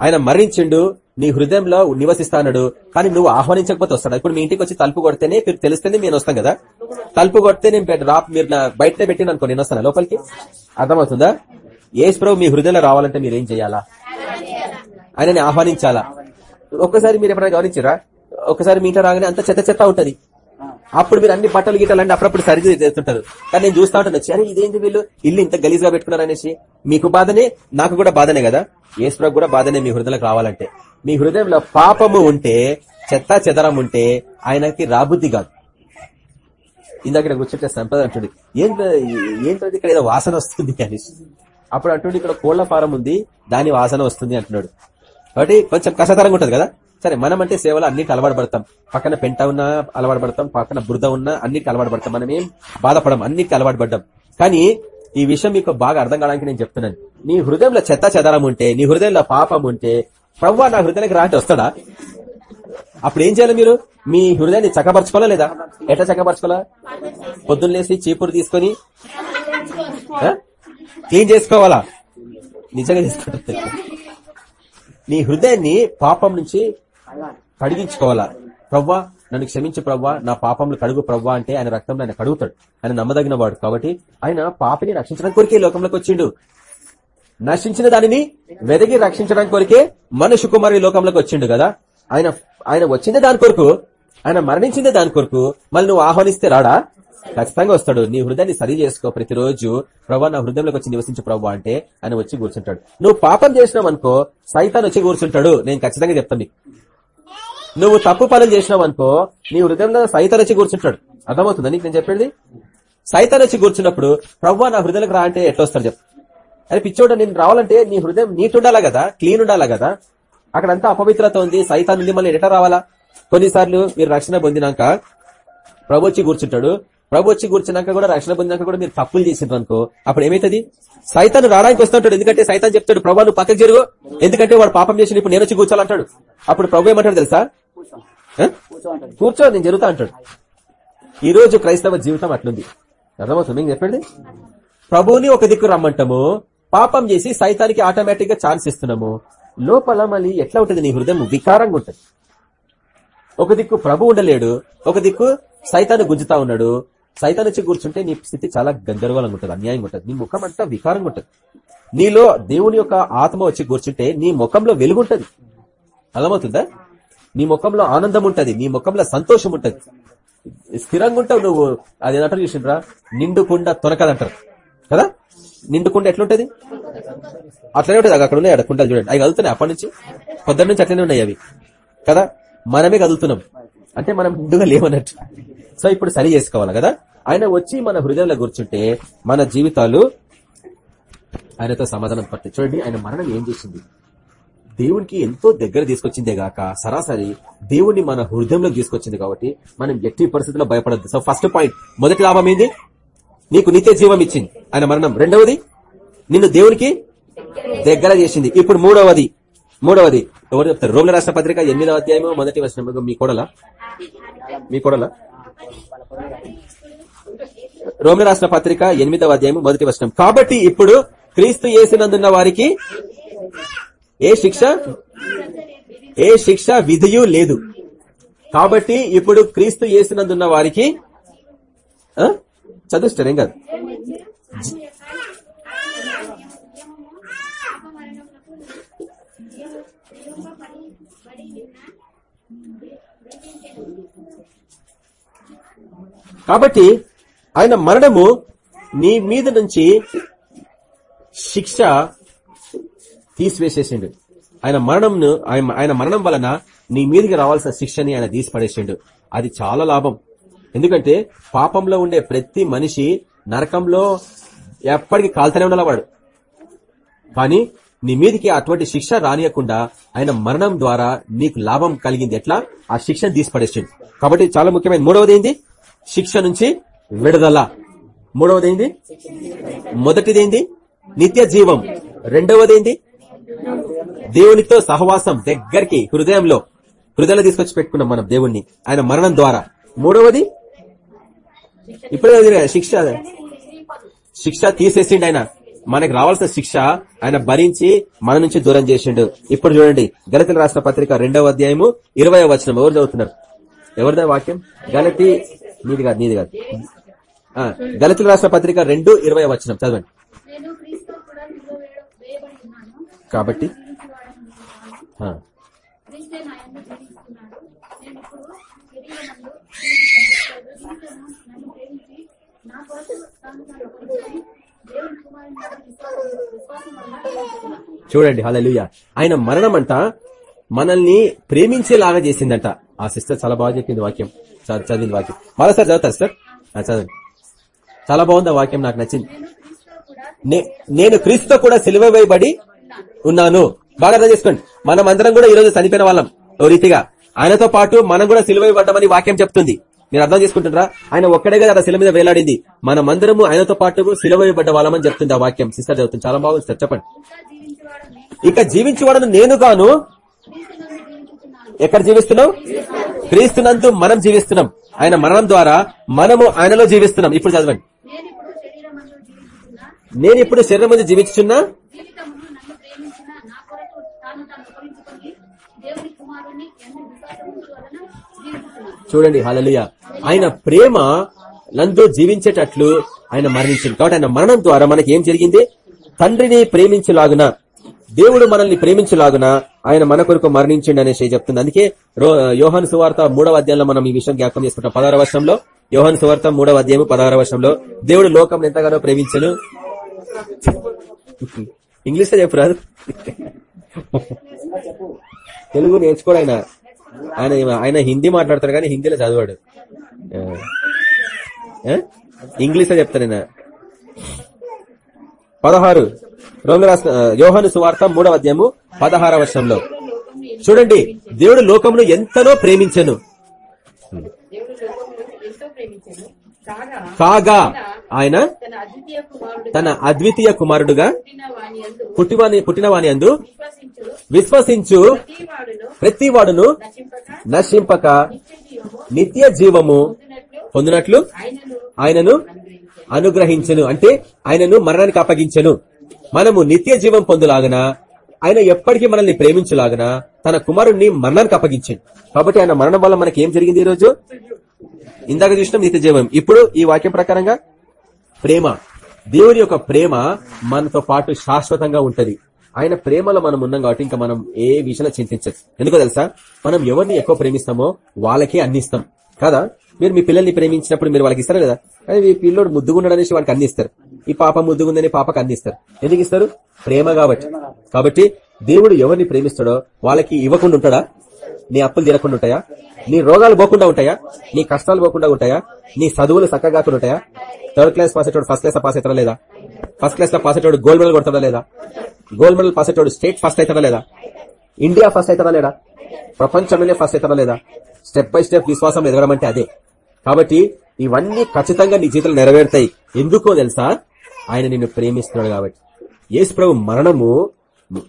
A: ఆయన మరణించిండు నీ హృదయంలో నివసిస్తాడు కానీ నువ్వు ఆహ్వానించకపోతే వస్తాడు? ఇప్పుడు మీ ఇంటికి వచ్చి తలుపు కొడితేనే మీరు తెలిస్తేనే నేను వస్తాను కదా? తలుపు కొడితే నేను రా మీరు నా బయటనే పెట్టిన అనుకో నేను వస్తాను లోపలికి? అర్థమవుతుందా? యేసు ప్రభు మీ హృదయంలో రావాలంటే మీరు ఏం చేయాలా? ఆయనని ఆహ్వానించాలా? ఒక్కసారి మీరు ఎప్పుడైనా గమనించారా ఒకసారి మీ ఇంట్లో రాగానే అంత చెత్త చెత్త ఉంటది. అప్పుడు మీరు అన్ని బట్టలు గిట్టలు అంటే అప్పుడప్పుడు సరిగ్గా చేస్తుంటారు. కానీ నేను చూస్తా ఉంటాను అరే ఇదేంటి వీళ్ళు? ఇల్లు ఇంత గలీజ్గా పెట్టుకున్నారు అనేసి. మీకు బాధనే? నాకు కూడా బాధనే కదా. ఏసుప్రకు కూడా బాధనే మీ హృదయంలోకి రావాలంటే. మీ హృదయంలో పాపము ఉంటే చెత్త చెదరం ఉంటే ఆయనకి రాబుద్ది కాదు. ఇందాక కూర్చుంటే సంపద అంటుంది ఏం ఏంటది ఇక్కడ ఏదో వాసన వస్తుంది అనేసి. అప్పుడు అంటుండే ఇక్కడ కోళ్ళ ఫారం ఉంది దాని వాసన వస్తుంది అంటున్నాడు. కాబట్టి కొంచెం కష్టతరంగా ఉంటుంది కదా. సరే మనం అంటే సేవలు అన్నిటి అలవాటు పడతాం పక్కన పెంట ఉన్నా అలవాటు పడతాం పక్కన బురద ఉన్నా అన్నిటి అలవాటు పడతాం మనం ఏం బాధపడం అన్నిటికీ అలవాటు పడ్డాం కానీ ఈ విషయం మీకు బాగా అర్థం కావడానికి నేను చెప్తున్నాను. నీ హృదయంలో చెత్త చెదరం ఉంటే నీ హృదయంలో పాపం ఉంటే ప్రవ్వా నా హృదయానికి రాంటి వస్తాడా? అప్పుడు ఏం చేయాలి మీరు? మీ హృదయాన్ని చక్కపరచుకోవాలా లేదా? ఎట్లా చక్కపరచుకోవాలా? పొద్దున్న లేసి చీపురు తీసుకొని క్లీన్ చేసుకోవాలా? నిజంగా చేసుకోవాలి నీ హృదయాన్ని పాపం నుంచి కడిగించుకోవాలా? ప్రవ్వా నన్ను క్షమించు ప్రవ్వా నా పాపంలో కడుగు ప్రవ్వా అంటే ఆయన రక్తంలో ఆయన కడుగుతాడు. ఆయన నమ్మదగిన వాడు కాబట్టి ఆయన పాపిని రక్షించడానికి కొరికే లోకంలోకి వచ్చిండు. నశించిన దానిని వెదగి రక్షించడానికి కొరికే మనుషు కుమారు లోకంలోకి వచ్చిండు కదా. ఆయన ఆయన వచ్చిందే దాని కొరకు ఆయన మరణించిందే దాని కొరకు. మళ్ళీ నువ్వు ఆహ్వానిస్తే రాడా? ఖచ్చితంగా వస్తాడు. నీ హృదయాన్ని సరి చేసుకో ప్రతిరోజు. ప్రభా నా హృదయంలోకి వచ్చి నివసించు ప్రభు అంటే ఆయన వచ్చి కూర్చుంటాడు. నువ్వు పాపం చేసినావు అనుకో సైతాన్ వచ్చి కూర్చుంటాడు. నేను ఖచ్చితంగా చెప్తాను నువ్వు తప్పు పనులు చేసినావు అనుకో నీ హృదయంలో సైతాన్ కూర్చుంటాడు. అర్థమవుతుందా నీకు నేను చెప్పేది? సైతాన్ కూర్చున్నప్పుడు ప్రవ్వా నా హృదయంలోకి రా అంటే ఎట్లా చెప్పు. అది పిచ్చోడ నేను రావాలంటే నీ హృదయం నీట్ ఉండాలా కదా? క్లీన్ ఉండాలా కదా? అక్కడంతా అపవిత్రత ఉంది సైతాన్ ఉంది మళ్ళీ ఎట్లా రావాలా? కొన్నిసార్లు మీరు రక్షణ పొందినాక ప్రభు వచ్చి కూర్చుంటాడు. ప్రభు వచ్చి కూర్చున్నాక కూడా రక్షణ పొందినాక కూడా మీరు తప్పులు చేసిండ్రు అనుకో అప్పుడు ఏమైతుంది? సైతాన్ని రావడానికి వస్తుంటాడు. ఎందుకంటే సైతాన్ చెప్తాడు ప్రభు నువ్వు పక్కకు జరుగు. ఎందుకంటే వాడు పాపం చేసి ఇప్పుడు నేను వచ్చి కూర్చోాలంటాడు అప్పుడు ప్రభు ఏమంటాడు తెలుసా? కూర్చో. నేను జరుగుతా అంటాడు. ఈ రోజు క్రైస్తవ జీవితం అట్లుంది. అర్థమవుతుంది? మీకు చెప్పండి. ప్రభువుని ఒక దిక్కు రమ్మంటాము. పాపం చేసి సైతానికి ఆటోమేటిక్గా ఛాన్స్ ఇస్తున్నాము. లోపల మళ్ళీ ఎట్లా ఉంటుంది నీ హృదయం? వికారంగా ఉంటుంది. ఒక దిక్కు ప్రభు ఉండలేడు. ఒక దిక్కు సైతాన్ని గుంజుతా ఉన్నాడు. సైతాన్ వచ్చి కూర్చుంటే నీ స్థితి చాలా గందరగోళంగా ఉంటుంది అన్యాయంగా ఉంటుంది. నీ ముఖం అంతా వికారంగా ఉంటుంది. నీలో దేవుని యొక్క ఆత్మ వచ్చి కూర్చుంటే నీ ముఖంలో వెలుగుంటది అర్థమవుతుందా? నీ ముఖంలో ఆనందం ఉంటది నీ ముఖంలో సంతోషం ఉంటది. స్థిరంగా ఉంటావు నువ్వు. అది ఏదంటారు చూసిండ్రా నిండుకుండా తొనకదంటారు కదా? నిండుకుండా ఎట్లుంటది? అట్లనే ఉంటుంది. అక్కడ ఉన్నాయి అక్కడ చూడండి. అవి కదులుతున్నాయి అప్పటి నుంచి. పొద్దున్న నుంచి అట్లనే ఉన్నాయి అవి. కదా? మనమే కదులుతున్నాం. అంటే మనం నిండుగా లేవన్నట్టు సో ఇప్పుడు సరి చేసుకోవాలి కదా? ఆయన వచ్చి మన హృదయంలో కూర్చుంటే మన జీవితాలు ఆయనతో సమాధానం పడతాయి. చూడండి ఆయన మరణం ఏం చేసింది? దేవునికి ఎంతో దగ్గర తీసుకొచ్చిందే గాక సరాసరి దేవుణ్ణి మన హృదయంలో తీసుకొచ్చింది కాబట్టి మనం ఎట్టి పరిస్థితుల్లో భయపడద్దు. సో ఫస్ట్ పాయింట్ మొదటి లాభం ఏంది? నీకు నిత్య జీవం ఇచ్చింది. ఆయన మరణం. రెండవది నిన్ను దేవునికి దగ్గర చేసింది. ఇప్పుడు మూడవది మూడవది. ఎవరు చెప్తారు? రోమిల రాష్ట్ర పత్రిక ఎనిమిదవ అధ్యాయము మొదటి వచ్చిన మీ కొడల? మీ కొడల? రోమిల రాష్ట్ర పత్రిక ఎనిమిదవ అధ్యాయము మొదటి వచ్చిన కాబట్టి ఇప్పుడు క్రీస్తు చేసినందున్న వారికి ఏ శిక్ష? ఏ శిక్ష విధియు లేదు. కాబట్టి ఇప్పుడు క్రీస్తు చేసినందున్న వారికి ఆ? చదువుస్తారు ఏం కాదు. కాబట్టి ఆయన మరణము నీ మీద నుంచి శిక్ష తీసివేసేసిండు. ఆయన మరణంను ఆయన మరణం వలన నీ మీదకి రావాల్సిన శిక్షని ఆయన తీసిపడేసిండు. అది చాలా లాభం. ఎందుకంటే పాపంలో ఉండే ప్రతి మనిషి నరకంలో ఎప్పటికీ కాల్తనే ఉండలవాడు కానీ నీ మీదికి అటువంటి శిక్ష రానియకుండా ఆయన మరణం ద్వారా నీకు లాభం కలిగింది ఎట్లా? ఆ శిక్షను తీసిపడేసిండు. కాబట్టి చాలా ముఖ్యమైన మూడవది ఏంది? శిక్ష నుంచి విడుదల. మూడవది ఏంది? మొదటిది ఏంది? నిత్య జీవం. రెండవది ఏంది? దేవునితో సహవాసం దగ్గరికి హృదయంలో హృదయంలో తీసుకొచ్చి పెట్టుకున్నాం మనం దేవుణ్ణి. ఆయన మరణం ద్వారా. మూడవది? ఇప్పుడే శిక్ష. శిక్ష తీసేసిండు ఆయన. మనకు రావాల్సిన శిక్ష ఆయన భరించి మన నుంచి దూరం చేసిండు. ఇప్పుడు చూడండి గలతీల రాష్ట్ర పత్రిక రెండవ అధ్యాయము ఇరవై వచనం. ఎవరు చదువుతున్నారు? ఎవరిదా వాక్యం? గలతి నీది కాదు నీది కాదు. ఆ, గలతీల రాష్ట్ర పత్రిక రెండు ఇరవై వచనం. చదవండి. కాబట్టి
C: క్రీస్తే నా జీవిస్తున్నాడు నేను ఇప్పుడు నన్ను ప్రేమించి నా కొరకు తాను తాను దేవుని కుమారుని విశ్వాసం
A: చూడండి హలలుయ ఆయన మరణం అంట మనల్ని ప్రేమించేలాగా చేసిందంట. ఆ సిస్టర్ చాలా బాగా చెప్పింది వాక్యం. చదివింది వాక్యం. మరోసారి చదువుతారు సార్ చదవండి. చాలా బాగుంది ఆ వాక్యం నాకు నచ్చింది. నే- నేను క్రీస్తుతో కూడా సిలువ వేయబడి ఉన్నాను. బాగా అర్థం చేసుకోండి. మనం అందరం కూడా ఈ రోజు చనిపోయిన వాళ్ళం. ఓ రీతిగా. ఆయనతో పాటు మనం కూడా సిలువ వేయబడ్డామని వాక్యం చెప్తుంది. మీరు అర్థం చేసుకుంటున్నారా? ఆయన ఒక్కడే కదా శిల మీద వేలాడింది. మనమందరము ఆయనతో పాటు సిలువై పడ్డ వాళ్ళమని చెప్తుంది ఆ వాక్యం. సిస్టర్ చదువుతుంది. చాలా బాగుంది సార్ చెప్పండి.
C: నేను
A: ఇక జీవించేవాడను నేను గాను ఎక్కడ జీవిస్తున్నాం? క్రీస్తునందు మనం జీవిస్తున్నాం. ఆయన మరణం ద్వారా మనము ఆయనలో జీవిస్తున్నాం. ఇప్పుడు చదవండి.
C: నేను ఇప్పుడు
A: శరీరం మీద జీవించుచున్నా
C: జీవితమును నన్ను ప్రేమించిన నా కొరకు తాను తాను అప్పగించుకొని దేవుని కుమారుని ఎందు విశ్వాసము వలన జీవిస్తున్నాను
A: చూడండి హలలియ ఆయన ప్రేమ నందు జీవించేటట్లు ఆయన మరణించింది. కాబట్టి ఆయన మరణం ద్వారా మనకి ఏం జరిగింది? తండ్రిని ప్రేమించలాగున దేవుడు మనల్ని ప్రేమించలాగున ఆయన మన కొరకు మరణించిండి అనేసి చెప్తుంది. అందుకే యోహాను సువార్త మూడవ అధ్యాయంలో మనం ఈ విషయం జ్ఞాపకం చేసుకుంటాం. పదహార వర్షంలో యోహాను సువార్త మూడవ అధ్యాయం పదహార వర్షంలో దేవుడు లోకం ఎంతగానో ప్రేమించను. ఇంగ్లీష్లో చెప్పరాదు తెలుగు నేర్చుకోడు ఆయన. ఆయన ఆయన హిందీ మాట్లాడతాడు కానీ హిందీలో చదివాడు. ఇంగ్లీష్ చెప్తాను ఆయన. పదహారు. రోమిల రాష్ట్ర యోహాను సువార్త మూడవ అధ్యాయము పదహార వర్షంలో చూడండి దేవుడు లోకమును ఎంతనో ప్రేమించను?
D: కాగా.
A: ఆయన
D: తన అద్వితీయ
A: కుమారుడుగా పుట్టివాని పుట్టినవాని అందు
D: విశ్వసించు. ప్రతి వాడును నశింపక నిత్య జీవము పొందినట్లు ఆయనను
A: అనుగ్రహించను. అంటే ఆయనను మరణానికి అప్పగించను. మనము నిత్య జీవం పొందులాగన ఆయన ఎప్పటికీ మనల్ని ప్రేమించులాగన తన కుమారుణ్ణి మరణానికి అప్పగించాడు కాబట్టి ఆయన మరణం వల్ల మనకి ఏం జరిగింది ఈ రోజు ఇందాక చూసిన నిత్య జీవం. ఇప్పుడు ఈ వాక్యం ప్రకారంగా ప్రేమ. దేవుని యొక్క ప్రేమ మనతో పాటు శాశ్వతంగా ఉంటది. ఆయన ప్రేమలో మనం ఉన్నాం కాబట్టి ఇంకా మనం ఏ విషయంలో చింతించదు. ఎందుకో తెలుసా? మనం ఎవరిని ఎక్కువ ప్రేమిస్తామో వాళ్ళకే అందిస్తాం కదా? మీరు మీ పిల్లల్ని ప్రేమించినప్పుడు మీరు వాళ్ళకి ఇస్తారు కదా కానీ మీ పిల్లోడు ముద్దుగుండడనేసి వాళ్ళకి అందిస్తారు ఈ పాప ముద్దుగుందని పాపకు అందిస్తారు ఎందుకు ఇస్తారు? ప్రేమ కాబట్టి. కాబట్టి దేవుడు ఎవరిని ప్రేమిస్తాడో వాళ్ళకి ఇవ్వకుండా ఉంటాడా? నీ అప్పులు తీరకుండా ఉంటాయా? నీ రోగాలు పోకుండా ఉంటాయా? నీ కష్టాలు పోకుండా ఉంటాయా? నీ చదువులు చక్కగా కాకుండా ఉంటాయా? థర్డ్ క్లాస్ పాస్ అయ్యేటోడు ఫస్ట్ క్లాస్ పాస్ అవుతాడా లేదా? ఫస్ట్ క్లాస్లో పాస్ అయ్యేటోడు గోల్డ్ మెడల్ కొడతాడా లేదా? గోల్డ్ మెడల్ పాస్ అయ్యేటోడు స్టేట్ ఫస్ట్ అవుతాడా లేదా? ఇండియా ఫస్ట్ అవుతాడా లేదా? ప్రపంచంలోనే ఫస్ట్ అవుతాడా లేదా? స్టెప్ బై స్టెప్ విశ్వాసం ఎదగడం అంటే అదే. కాబట్టి ఇవన్నీ ఖచ్చితంగా నీ జీవితంలో నెరవేరుతాయి. ఎందుకో తెలుసా? ఆయన నిన్ను ప్రేమిస్తున్నాడు కాబట్టి. యేసు ప్రభు మరణము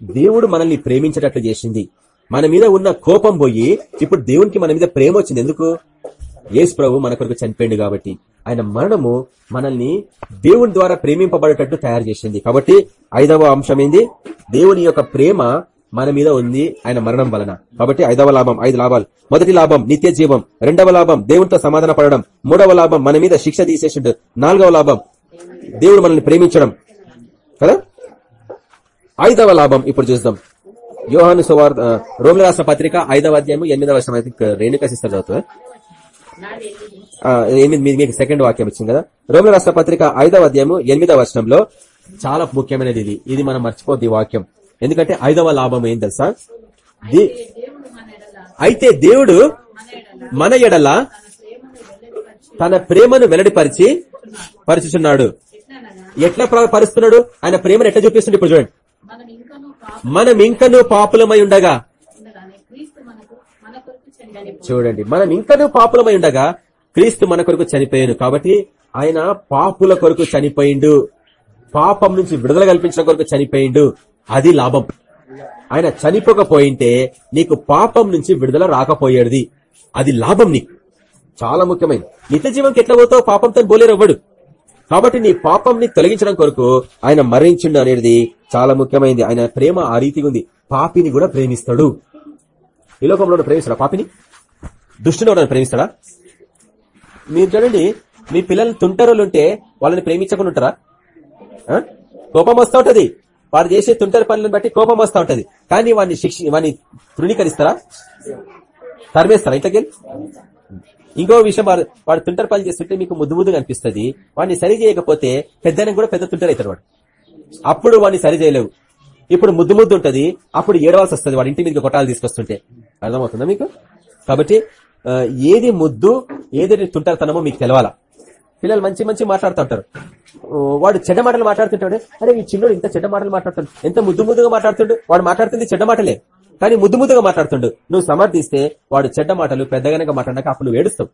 A: దేవుడు మనల్ని ప్రేమించేటట్లు చేసింది. మన మీద ఉన్న కోపం పోయి ఇప్పుడు దేవునికి మన మీద ప్రేమ వచ్చింది. ఎందుకు? యేసు ప్రభు మన కొరకు చనిపోయింది కాబట్టి. ఆయన మరణము మనల్ని దేవుని ద్వారా ప్రేమింపబడేటట్టు తయారు చేసింది. కాబట్టి ఐదవ అంశం ఏంది? దేవుని యొక్క ప్రేమ మన మీద ఉంది ఆయన మరణం వలన. కాబట్టి ఐదవ లాభం ఐదు లాభాలు. మొదటి లాభం నిత్య జీవం. రెండవ లాభం దేవునితో సమాధాన పడడం. మూడవ లాభం మన మీద శిక్ష తీసేసిండు. నాలుగవ లాభం దేవుడు మనల్ని ప్రేమించడం. కదా? ఐదవ లాభం ఇప్పుడు చూద్దాం. యోహాను సువార్ రోమిల రాష్ట్ర పత్రిక ఐదవ అధ్యాయం ఎనిమిదవ వర్షం రేణుకా సిస్టర్ చదువుతుంది ఎనిమిది మీకు సెకండ్ వాక్యం వచ్చింది కదా. రోమిల రాష్ట్ర పత్రిక ఐదవ అధ్యాయము ఎనిమిదవ వర్షంలో చాలా ముఖ్యమైనది ఇది. ఇది మనం మర్చిపోద్ది వాక్యం. ఎందుకంటే ఐదవ లాభం ఏం తెలుసా? అయితే దేవుడు మన ఎడల తన ప్రేమను వెల్లడిపరిచి పరిచుచున్నాడు. ఎట్లా ప్ర- పరుస్తున్నాడు? ఆయన ప్రేమను ఎట్లా చూపిస్తుంది ఇప్పుడు చూడండి.
D: మనం ఇంకనూ
A: పాపులమై ఉండగా చూడండి మనం ఇంకనూ పాపులమై ఉండగా క్రీస్తు మన కొరకు చనిపోయాను. కాబట్టి ఆయన పాపుల కొరకు చనిపోయిండు. పాపం నుంచి విడుదల కల్పించడం కొరకు చనిపోయిండు. అది లాభం. ఆయన చనిపోకపోయింటే నీకు పాపం నుంచి విడుదల రాకపోయేది. అది లాభం నీకు. చాలా ముఖ్యమైనది. నిత్య జీవంకి ఎట్లా పోతావు? పాపంతో పోలేరు ఎవ్వడు కాబట్టి నీ పాపంని తొలగించడం కొరకు ఆయన మరణించిండు అనేది చాలా ముఖ్యమైనది ఆయన ప్రేమ ఆ రీతిగా ఉంది. పాపిని కూడా ప్రేమిస్తాడు. ఈ లోకంలో ప్రేమిస్తాడా పాపిని? దుష్టుని ఎవరైనా ప్రేమిస్తాడా? మీరు చూడండి మీ పిల్లలు తుంటరులు ఉంటే వాళ్ళని ప్రేమించకుండా ఉంటారా? కోపం వస్తూ ఉంటది. వాడు చేసే తుంటరి పనులను బట్టి కోపం వస్తూ ఉంటది. కానీ వాడిని శిక్ష వాడిని తృణీకరిస్తారా? తరిమేస్తారా ఇంతకెళ్ళి? ఇంకో విషయం వాడు వాడు తుంటరి పని చేస్తుంటే మీకు ముద్దు ముద్దుగా అనిపిస్తుంది. వాడిని సరి చేయకపోతే పెద్దనే కూడా పెద్ద తుంటర్ అవుతాడు వాడు. అప్పుడు వాడిని సరి చేయలేవు. ఇప్పుడు ముద్దు ముద్దు ఉంటుంది. అప్పుడు ఏడవాల్సి వస్తుంది వాడి ఇంటి మీద కొట్టాలు తీసుకొస్తుంటే. అర్థమవుతుందా మీకు? కాబట్టి ఏది ముద్దు ఏది తుంటరితనమో మీకు తెలవాలా. పిల్లలు మంచి మంచి మాట్లాడుతుంటారు. వాడు చెడ్డ మాటలు మాట్లాడుతుంటాడు. అరే ఈ చిన్నోడు ఇంత చెడ్డ మాటలు మాట్లాడుతాడు. ఎంత ముద్దు ముద్దుగా మాట్లాడుతుండు. వాడు మాట్లాడుతుంది చెడ్డ మాటలే. కానీ ముద్దు ముద్దుగా మాట్లాడుతుండు. నువ్వు సమర్థిస్తే వాడు చెడ్డ మాటలు పెద్దగానగా మాట్లాడినాక అప్పుడు నువ్వు ఏడుస్తావు.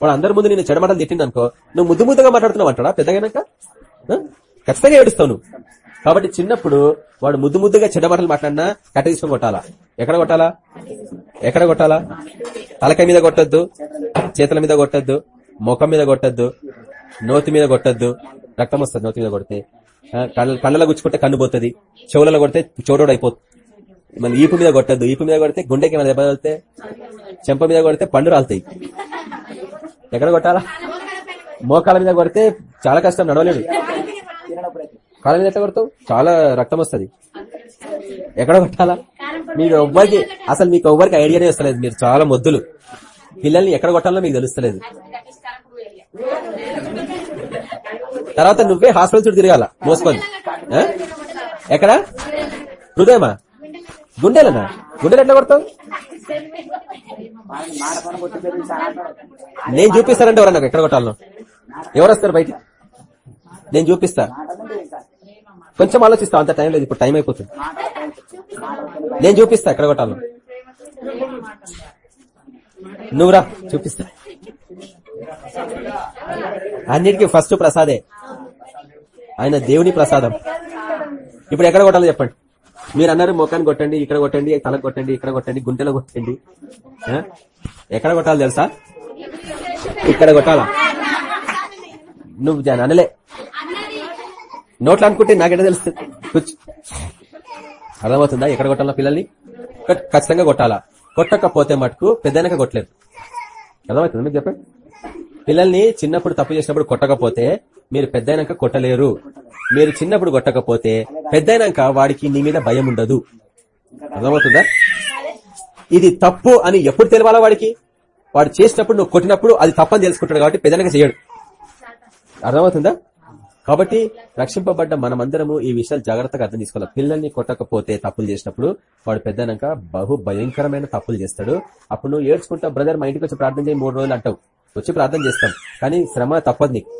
A: వాడు అందరి ముందు నేను చెడ్డ మాటలు తిట్టిందనుకో నువ్వు ముద్దు ముద్దుగా మాట్లాడుతున్నావు అంటాడా పెద్దగానక? ఖచ్చితంగా ఏడుస్తావు నువ్వు. కాబట్టి చిన్నప్పుడు వాడు ముద్దు ముద్దుగా చెడ్డ మాటలు మాట్లాడినా కట్ట తీసుకొని కొట్టాలా? ఎక్కడ కొట్టాలా? ఎక్కడ కొట్టాలా? తలకాయ మీద కొట్టద్దు చేతుల మీద కొట్టద్దు ముఖం మీద కొట్టద్దు నోతి మీద కొట్టద్దు. రక్తం వస్తుంది నోతి మీద కొడితే. కళ్ళ కళ్ళలో గుచ్చుకుంటే కన్ను పోతుంది చెవులలో కొడితే చోటోడు అయిపోతుంది మళ్ళీ ఈపు మీద కొట్టద్దు. ఈపు మీద కొడితే గుండెకి ఏమైనా దెబ్బ తగిలితే చెంప మీద కొడితే పండు రాలుతాయి. ఎక్కడ కొట్టాలా? మోకాల మీద కొడితే చాలా కష్టం నడవలేదు కాళ్ళ మీద ఎట్లా కొడతావు? చాలా రక్తం వస్తుంది. ఎక్కడ కొట్టాలా? మీకు ఎవ్వరికి అసలు మీకు ఎవ్వరికి ఐడియానే వస్తలేదు. మీరు చాలా మొద్దులు. పిల్లల్ని ఎక్కడ కొట్టాలో మీకు తెలుస్తలేదు. తర్వాత నువ్వే హాస్పిటల్ చుట్టూ తిరగాల. మోసుకొని. ఎక్కడ? హృదయమా? గుండెలనా? గుండెలు ఎట్లా కొడతావు? నేను చూపిస్తానంటే ఎవరన్నా ఎక్కడ కొట్టాలను? ఎవరు వస్తారు బయట నేను చూపిస్తా. కొంచెం ఆలోచిస్తా అంత టైం లేదు ఇప్పుడు టైం అయిపోతుంది. నేను చూపిస్తా ఎక్కడ కొట్టాలను. నువ్వురా చూపిస్తా. అన్నిటికీ ఫస్ట్ ప్రసాదే. ఆయన దేవుని ప్రసాదం. ఇప్పుడు ఎక్కడ కొట్టాలో చెప్పండి. మీరు అన్నారు ముఖాన్ని కొట్టండి ఇక్కడ కొట్టండి తల కొట్టండి ఇక్కడ కొట్టండి గుంటెలో కొట్టండి. ఎక్కడ కొట్టాలి తెలుసా? ఇక్కడ కొట్టాలా? నువ్వు జాన్ అనలే నోట్లు అనుకుంటే నాకెట తెలుస్తుంది అర్థమవుతుందా? ఎక్కడ కొట్టాలా పిల్లల్ని? ఖచ్చితంగా కొట్టాలా? కొట్టకపోతే మటుకు పెద్దనక కొట్టలేదు. అర్థమవుతుంది? మీకు చెప్పండి. పిల్లల్ని చిన్నప్పుడు తప్పు చేసినప్పుడు కొట్టకపోతే మీరు పెద్దయినాక కొట్టలేరు. మీరు చిన్నప్పుడు కొట్టకపోతే పెద్దయినాక వాడికి నీ మీద భయం ఉండదు. అర్థమవుతుందా? ఇది తప్పు అని ఎప్పుడు తెలవాలా వాడికి? వాడు చేసినప్పుడు నువ్వు కొట్టినప్పుడు అది తప్పని తెలుసుకుంటాడు కాబట్టి పెద్దనక చేయడు. అర్థమవుతుందా? కాబట్టి రక్షింపబడ్డ మనమందరము ఈ విషయాలు జాగ్రత్తగా అర్థం చేసుకోవాలి. పిల్లల్ని కొట్టకపోతే తప్పులు చేసినప్పుడు వాడు పెద్దనాక బహు భయంకరమైన తప్పులు చేస్తాడు. అప్పుడు నువ్వు ఏడ్చుకుంటా బ్రదర్ మా ఇంటికి వచ్చి ప్రార్థన చేయి మూడు రోజులు అంటావు. వచ్చి ప్రార్థన చేస్తాం. కానీ శ్రమ తప్పదు నీకు.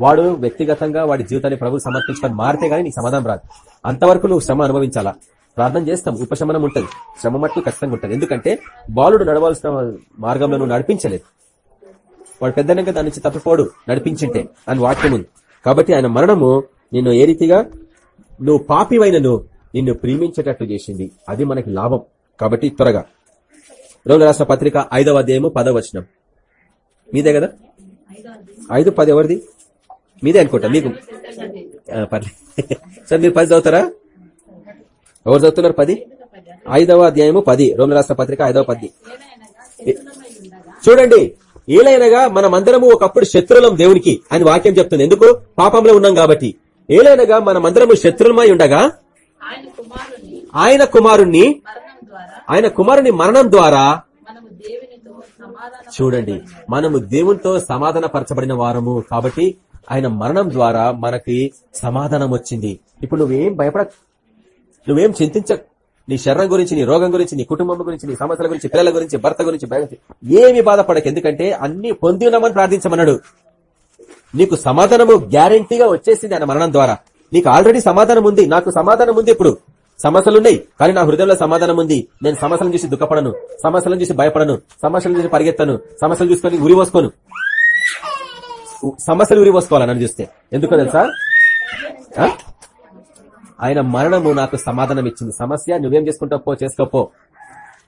A: వాడు వ్యక్తిగతంగా వాడి జీవితాన్ని ప్రభు సమర్పించుకొని మారితే గానీ నీకు సమాధానం రాదు. అంతవరకు నువ్వు శ్రమ అనుభవించాలా? ప్రార్థన చేస్తాం. ఉపశమనం ఉంటుంది. శ్రమ మట్టు ఖచ్చితంగా ఉంటుంది. ఎందుకంటే బాలుడు నడవాల్సిన మార్గంలో నువ్వు నడిపించలేదు. వాడు పెద్దనంగా దాని నుంచి తప్పిపోడు నడిపించింటే అని వాక్యం ఉంది. కాబట్టి ఆయన మరణము నిన్ను ఏ రీతిగా నువ్వు పాపివైనను నిన్ను ప్రేమించేటట్టు చేసింది. అది మనకి లాభం. కాబట్టి త్వరగా. రోజు రాష్ట్ర పత్రిక ఐదవ అధ్యాయము పదవచనం మీదే కదా? ఐదు పది ఎవరిది? మీదే అనుకుంటా మీకు. ఆ, పర్లేదు సార్ మీరు పది చదువుతారా? ఎవరు చదువుతున్నారు పది? ఐదవ అధ్యాయము పది. రోమిల రాష్ట్ర పత్రిక ఐదవ పది. చూడండి ఏలైనగా మనమందరము ఒకప్పుడు శత్రులం దేవునికి అని వాక్యం చెప్తుంది. ఎందుకు? పాపంలో ఉన్నాం కాబట్టి. ఏలైనగా మనమందరము శత్రులమై ఉండగా
D: ఆయన
A: కుమారుణ్ణి ఆయన కుమారుని మరణం ద్వారా చూడండి మనము దేవునితో సమాధాన పరచబడిన వారము కాబట్టి ఆయన మరణం ద్వారా మనకి సమాధానం వచ్చింది. ఇప్పుడు నువ్వేం భయపడ నువ్వేం చింతించ నీ శరణం గురించి నీ రోగం గురించి నీ కుటుంబం గురించి నీ సమస్యల గురించి పిల్లల గురించి భర్త గురించి గురించి ఏమి బాధపడక. ఎందుకంటే అన్ని పొంది ఉన్నామని ప్రార్థించమన్నాడు. నీకు సమాధానము గ్యారంటీగా వచ్చేసింది ఆయన మరణం ద్వారా. నీకు ఆల్రెడీ సమాధానం ఉంది. నాకు సమాధానం ఉంది ఇప్పుడు. సమస్యలున్నాయి. కానీ నా హృదయంలో సమాధానం ఉంది. నేను సమస్యలను చూసి దుఃఖపడను. సమస్యలను చూసి భయపడను. సమస్యలను చూసి పరిగెత్తను. సమస్యలు చూసుకొని ఉరి పోసుకోను. సమస్యలు ఉరి పోసుకోవాలా నన్ను చూస్తే? ఎందుకో తెలుసా? ఆయన మరణము నాకు సమాధానం ఇచ్చింది. సమస్య నువ్వేం చేసుకుంటావు? పో చేసుకోపో.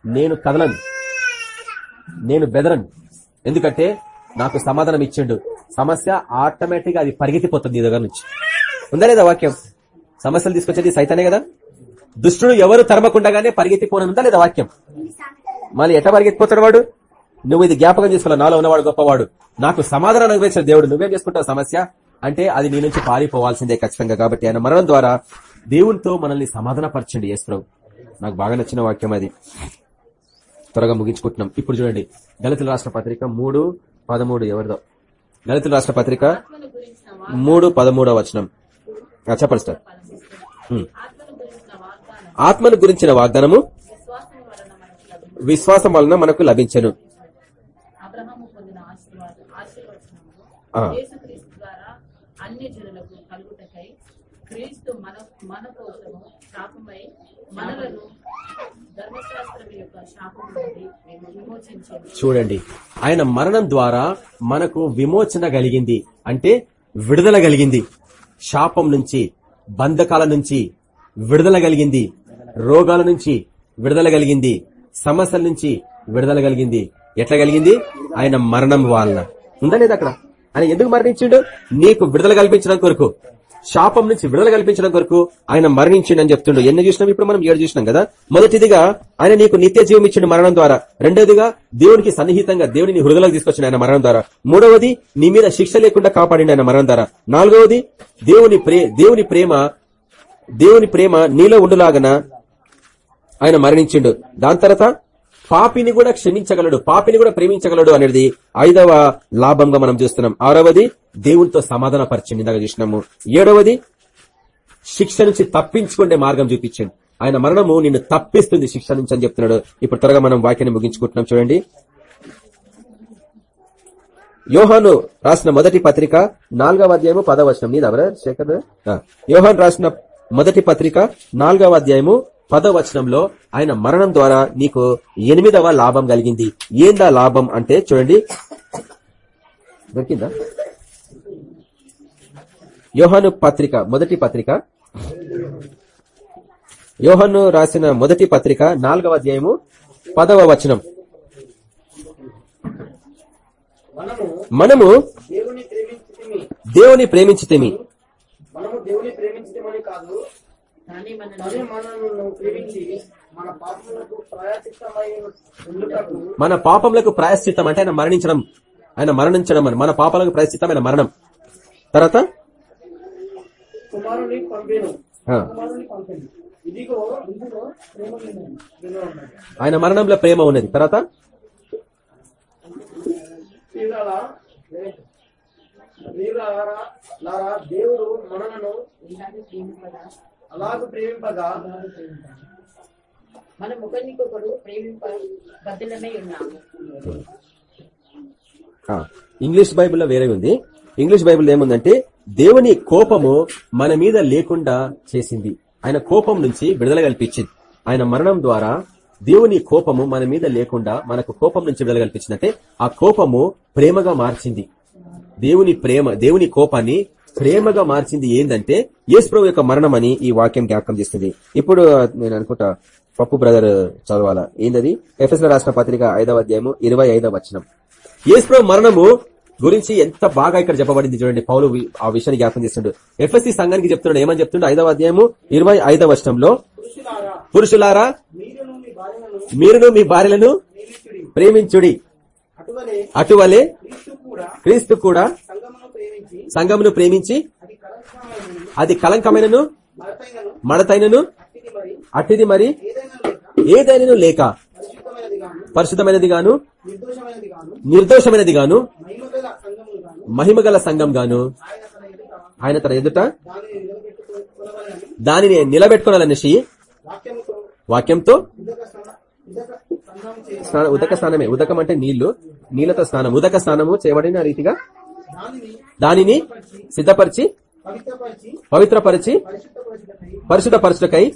A: నేను కదలను. నేను బెదరను. ఎందుకంటే నాకు సమాధానం ఇచ్చిండు. సమస్య ఆటోమేటిక్ అది పరిగెత్తిపోతుంది నీ దగ్గర నుంచి. ఉందా లేదా వాక్యం? సమస్యలు తీసుకొచ్చేది సైతానే కదా? దుష్టుడు ఎవరు తరమకుండగానే పరిగెత్తిపోనుందా లేదా వాక్యం? మళ్ళీ ఎట్లా పరిగెత్తిపోతాడు వాడు? నువ్వు ఇది జ్ఞాపకం చేసుకోవాలి నాలో ఉన్నవాడు గొప్పవాడు. నాకు సమాధానం అనుభవించిన దేవుడు నువ్వేం చేసుకుంటావు సమస్య? అంటే అది నీ నుంచి పారిపోవాల్సిందే ఖచ్చితంగా కాబట్టి ఆయన మరణం ద్వారా దేవునితో మనల్ని సమాధానపరచండి యేసుప్రభు. నాకు బాగా నచ్చిన వాక్యం అది. త్వరగా ముగించుకుంటున్నాం. ఇప్పుడు చూడండి. దళితుల రాష్ట్ర పత్రిక మూడు పదమూడు ఎవరిదో? దళితుల రాష్ట్ర పత్రిక మూడు పదమూడవ వచనం. చెప్పండి సార్ ఉమ్.
D: ఆత్మను గురించిన వాగ్దానం
A: ఆత్మను గురించిన వాగ్దానము
D: విశ్వాసం వలన మనకు
A: లభించను.
D: క్రీస్తు మన మన కోసము శాపమై మనలను
A: చూడండి ఆయన మరణం ద్వారా మనకు విమోచన కలిగింది అంటే విడుదల కలిగింది. శాపం నుంచి బంధకాల నుంచి విడుదల కలిగింది. రోగాల నుంచి విడుదల కలిగింది సమస్యల నుంచి విడుదల కలిగింది. ఎట్లా కలిగింది? ఆయన మరణం వలన. ఉందా లేదా అక్కడ? ఆయన ఎందుకు మరణించిండు? నీకు విడుదల కల్పించడం కొరకు. శాపం నుంచి విడుదల కల్పించడం కొరకు ఆయన మరణించిండు అని చెప్తుండు. ఎన్ని చూసినాం? ఇప్పుడు మనం ఏడు చూసినాం కదా? మొదటిదిగా ఆయన నీకు నిత్య జీవం ఇచ్చిండు మరణం ద్వారా. రెండోదిగా దేవునికి సన్నిహితంగా దేవుని నీ హృదయలోకి తీసుకొచ్చిన ఆయన మరణం ద్వారా. మూడవది నీ మీద శిక్ష లేకుండా కాపాడిండు ఆయన మరణం ద్వారా. నాలుగవది దేవుని ప్రే దేవుని ప్రేమ దేవుని ప్రేమ నీలో ఉండులాగన ఆయన మరణించిండు. దాని తర్వాత పాపిని కూడా క్షమించగలడు పాపిని కూడా ప్రేమించగలడు అనేది ఐదవ లాభంగా మనం చూస్తున్నాం. ఆరవది దేవునితో సమాధాన పరిచింది ఇందాక చూసినాము. ఏడవది శిక్ష నుంచి తప్పించుకునే మార్గం చూపించండి. ఆయన మరణము నిన్ను తప్పిస్తుంది శిక్ష నుంచి అని చెప్తున్నాడు. ఇప్పుడు త్వరగా మనం వాక్యాన్ని ముగించుకుంటున్నాం. చూడండి. యోహాను రాసిన మొదటి పత్రిక నాలుగవ అధ్యాయము పదవచనం మీద శేఖర్? యోహాన్ రాసిన మొదటి పత్రిక నాలుగవ అధ్యాయము పదవచనంలో ఆయన మరణం ద్వారా నీకు ఎనిమిదవ లాభం కలిగింది. ఏందా లాభం అంటే చూడండి. దొరికిందా? యోహాను పత్రిక మొదటి పత్రిక. యోహన్ను రాసిన మొదటి పత్రిక నాలుగవ అధ్యాయము పదవ వచనం.
B: మనము దేవుని ప్రేమించితేమి.
D: కానీ మన
B: కానీ మనల్ని ప్రేమించి మన పాపములకు
A: మన ప్రాయశ్చిత్తం అంటే ఆయన మరణించడం. ఆయన మరణించడం అని. మన పాపాలకు ప్రాయశ్చిత్తం ఆయన మరణం. తర్వాత?
B: కుమారుని పంపేను. కుమారుని
A: ఆయన మరణంలో ప్రేమ ఉన్నది. తర్వాత?
B: దేవుడు మనలను అలాగ ప్రేమింపగా
D: మన ఒకరికొకరు ప్రేమింప బద్దలమై ఉన్నాము
A: ఆ, ఇంగ్లీష్ బైబిల్లో వేరే ఉంది. ఇంగ్లీష్ బైబిల్ ఏముందంటే దేవుని కోపము మన మీద లేకుండా చేసింది. ఆయన కోపం నుంచి విడుదల కల్పించింది. ఆయన మరణం ద్వారా దేవుని కోపము మన మీద లేకుండా మనకు కోపం నుంచి విడుదల కల్పించింది అంటే ఆ కోపము ప్రేమగా మార్చింది. దేవుని ప్రేమ దేవుని కోపాన్ని ప్రేమగా మార్చింది ఏందంటే యేసుప్రభు యొక్క మరణం అని ఈ వాక్యం జ్ఞాపకం చేస్తుంది. ఇప్పుడు నేను అనుకుంటా పప్పు బ్రదర్ చదవాలా? ఏందది? ఎఫ్ఎస్ రాష్ట్ర పత్రిక ఐదవ అధ్యాయము ఇరవై ఐదవ వచనం. యేసుప్రభు మరణము గురించి ఎంత బాగా ఇక్కడ చెప్పబడింది చూడండి. పౌలు ఆ విషయాన్ని జ్ఞాపకం చేస్తుండడు ఎఫ్ఎస్సి సంఘానికి చెప్తున్నాడు. ఏమని చెప్తుండడు ఐదవ అధ్యాయము ఇరవై ఐదవ వచనంలో
B: పురుషులారా మీరును మీ భార్యలను ప్రేమించుడి. అటువలే క్రీస్తు కూడా
A: క్రీస్తు కూడా
B: సంగమును ప్రేమించి
A: సంఘమును ప్రేమించి
B: అది
A: కలంకమైనను మడతైనను
B: అట్టిది మరి ఏదైనా లేక
A: ఏదైనను లేక
B: పరిశుద్ధమైనది గాను నిర్దోషమైనది గాను మహిమగల
A: సంఘం గాను
B: ఆయన తన ఎదుట దానిని
A: నిలబెట్టుకోవాలనేసి వాక్యంతో
B: ఉదక ఉదక
A: స్నానమే ఉదకం అంటే నీళ్ళు నీళ్ళతో స్నానం ఉదక స్నానము చేయబడిన రీతిగా
B: దానిని
A: సిద్ధపరిచి
B: పవిత్రపరిచి
A: పరిశుద్ధపరచుటకై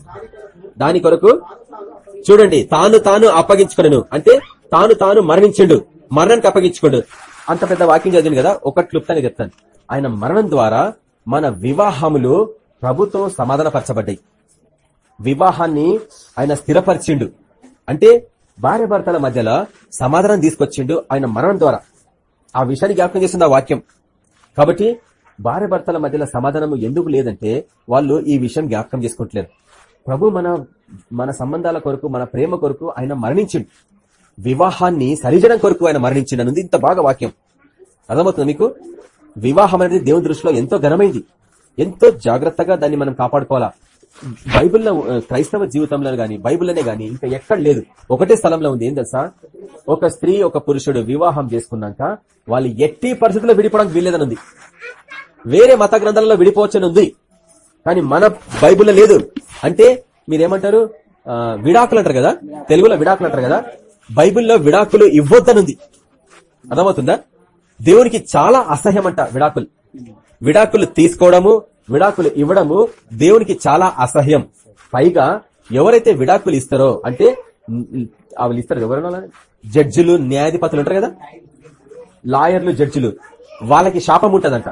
B: దాని కొరకు
A: చూడండి తాను తాను అప్పగించుకున్నాను అంటే తాను తాను మరణించిండు. మరణానికి అప్పగించుకోడు. అంత పెద్ద వాక్యం చదివింది కదా ఒక క్లుప్తాన్ని చెప్తాను. ఆయన మరణం ద్వారా మన వివాహములు ప్రభుత్వం సమాధానపరచబడ్డాయి. వివాహాన్ని ఆయన స్థిరపరిచిండు. అంటే భార్య భర్తల మధ్యలో సమాధానం తీసుకొచ్చిండు ఆయన మరణం ద్వారా. ఆ విషయాన్ని జ్ఞాపకం చేసింది ఆ వాక్యం. కాబట్టి భార్య భర్తల మధ్యలో సమాధానం ఎందుకు లేదంటే వాళ్ళు ఈ విషయం జ్ఞాపకం చేసుకుంటలేరు ప్రభు మన మన సంబంధాల కొరకు మన ప్రేమ కొరకు ఆయన మరణించిండు. వివాహాన్ని సరిజడం కొరకు ఆయన మరణించిండు అనేది ఇంత బాగా వాక్యం. అర్థమవుతుంది మీకు? వివాహం అనేది దేవుని దృష్టిలో ఎంతో ఘనమైంది. ఎంతో జాగ్రత్తగా దాన్ని మనం కాపాడుకోవాలా? బైబిల్లో క్రైస్తవ జీవితంలో గాని బైబిల్లోనే గాని ఇంకా ఎక్కడ లేదు. ఒకటే స్థలంలో ఉంది. ఏం తెలుసా? ఒక స్త్రీ ఒక పురుషుడు వివాహం చేసుకున్నాక వాళ్ళు ఎట్టి పరిస్థితుల్లో విడిపోవడానికి వీల్లేదని ఉంది. వేరే మత గ్రంథాలలో విడిపోవచ్చని ఉంది. కానీ మన బైబిల్లో లేదు. అంటే మీరేమంటారు? విడాకులు అంటారు కదా? తెలుగులో విడాకులు అంటారు కదా? బైబిల్లో విడాకులు ఇవ్వద్దనుంది అర్థమవుతుందా? దేవునికి చాలా అసహ్యం అంట విడాకులు. విడాకులు తీసుకోవడము విడాకులు ఇవ్వడము దేవునికి చాలా అసహ్యం. పైగా ఎవరైతే విడాకులు ఇస్తారో అంటే వాళ్ళు ఇస్తారు ఎవరైనా జడ్జిలు న్యాయాధిపతులు ఉంటారు కదా? లాయర్లు జడ్జిలు. వాళ్ళకి శాపం ఉంటదంట.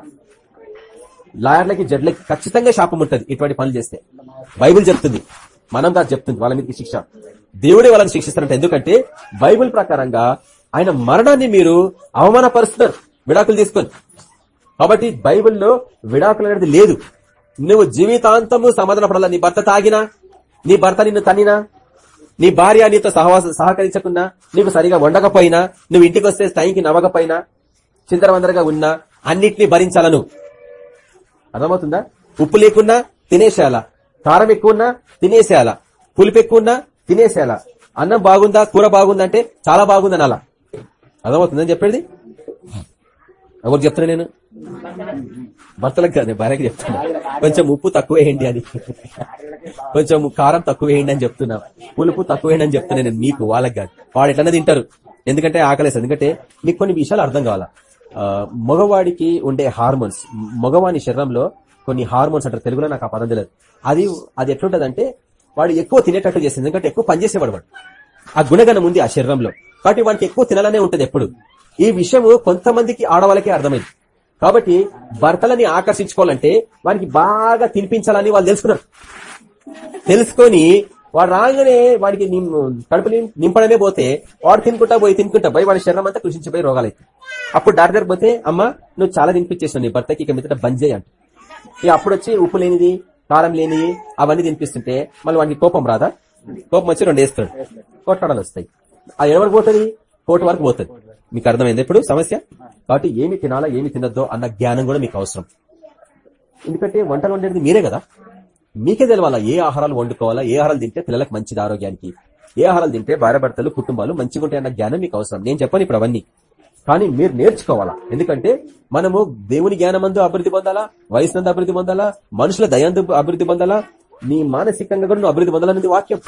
A: లాయర్లకి జడ్లకి ఖచ్చితంగా శాపం ఉంటుంది ఇటువంటి పనులు చేస్తే. బైబిల్ చెప్తుంది. మనం కాదు చెప్తుంది వాళ్ళ మీదకి శిక్ష. దేవుడే వాళ్ళని శిక్షిస్తారంట. ఎందుకంటే బైబిల్ ప్రకారంగా ఆయన మరణాన్ని మీరు అవమానపరుస్తున్నారు. విడాకులు తీసుకొని. కాబట్టి బైబిల్లో విడాకులు అనేది లేదు. నువ్వు జీవితాంతము సమాధాన పడాల? నీ భర్త తాగినా? నీ భర్త నిన్ను తన్నినా? నీ భార్య నీతో సహవాస సహకరించకున్నా? నీకు సరిగా వండకపోయినా? నువ్వు ఇంటికి వస్తే టైంకి నవ్వకపోయినా? చిందరవందరగా ఉన్నా? అన్నిటినీ భరించాలను అర్థమవుతుందా? ఉప్పు లేకున్నా తినేసేయాల? కారం ఎక్కువన్నా తినేసేయాల? పులుపు ఎక్కువన్నా తినేసేయాల? అన్నం బాగుందా? కూర బాగుందా అంటే చాలా బాగుందని అలా అర్థమవుతుందని చెప్పేది? ఎవరు చెప్తున్నా నేను? భర్తలకు కాదు భార్యకి చెప్తున్నా. కొంచెం ఉప్పు తక్కువ వేయండి అని. కొంచెం కారం తక్కువ వేయండి అని చెప్తున్నా. పులుపు తక్కువ వేయండి అని చెప్తున్నా నేను మీకు వాళ్ళకి కాదు. వాడు ఎట్లనే తింటారు. ఎందుకంటే ఆకలేసి ఎందుకంటే మీకు కొన్ని విషయాలు అర్థం కావాలా? మగవాడికి ఉండే హార్మోన్స్ మగవాని శరీరంలో కొన్ని హార్మోన్స్ అంటారు. తెలుగులో నాకు ఆ పదం తెలియదు. అది అది ఎట్లుంటదంటే వాడు ఎక్కువ తినేటట్టు చేస్తుంది. ఎందుకంటే ఎక్కువ పనిచేసేవాడు వాడు. ఆ గుణగణం ఉంది ఆ శరీరంలో. కాబట్టి వాడికి ఎక్కువ తినాలనే ఉంటది ఎప్పుడు. ఈ విషయము కొంతమందికి ఆడవాళ్ళకి అర్థమైంది. కాబట్టి భర్తలని ఆకర్షించుకోవాలంటే వారికి బాగా తినిపించాలని వాళ్ళు తెలుసుకున్నారు. తెలుసుకొని వాడు రాగానే వాడికి కడుపు నింపడమే పోతే వాడు తినుకుంటా పోయి తినుకుంటా పోయి వాడి శరీరం అంతా కృషించిపోయి రోగాలు అప్పుడు డాక్టర్ దగ్గర పోతే అమ్మ నువ్వు చాలా తినిపించేసావు నీ భర్తకి ఇక మీద బంద్ చేయంట ఇక అప్పుడు వచ్చి ఉప్పు లేనిది కారం లేనిది అవన్నీ తినిపిస్తుంటే మళ్ళీ వాడికి కోపం రాదా? కోపం వచ్చి రెండు వేస్తాడు. కొట్టడాలు వస్తాయి. అది ఎవరికి పోతుంది? కోటి వరకు పోతుంది. మీకు అర్థమైంది ఇప్పుడు సమస్య? కాబట్టి ఏమి తినాలా ఏమి తినొద్దో అన్న జ్ఞానం కూడా మీకు అవసరం. ఎందుకంటే వంటలు వండేది మీరే కదా. మీకే తెలవాలా ఏ ఆహారాలు వండుకోవాలా ఏ ఆహారాలు తింటే పిల్లలకు మంచిది ఆరోగ్యానికి ఏ ఆహారాలు తింటే భార్య భర్తలు కుటుంబాలు మంచిగా ఉంటాయి అన్న జ్ఞానం మీకు అవసరం. నేను చెప్పను ఇప్పుడు అవన్నీ. కానీ మీరు నేర్చుకోవాలా? ఎందుకంటే మనము దేవుని జ్ఞానమందు అభివృద్ధి పొందాలా వయసునందు అభివృద్ధి పొందాలా మనుషుల దయందు అభివృద్ధి పొందాలా నీ మానసికంగా కూడా నువ్వు అభివృద్ధి పొందాలన్నది వాక్యం.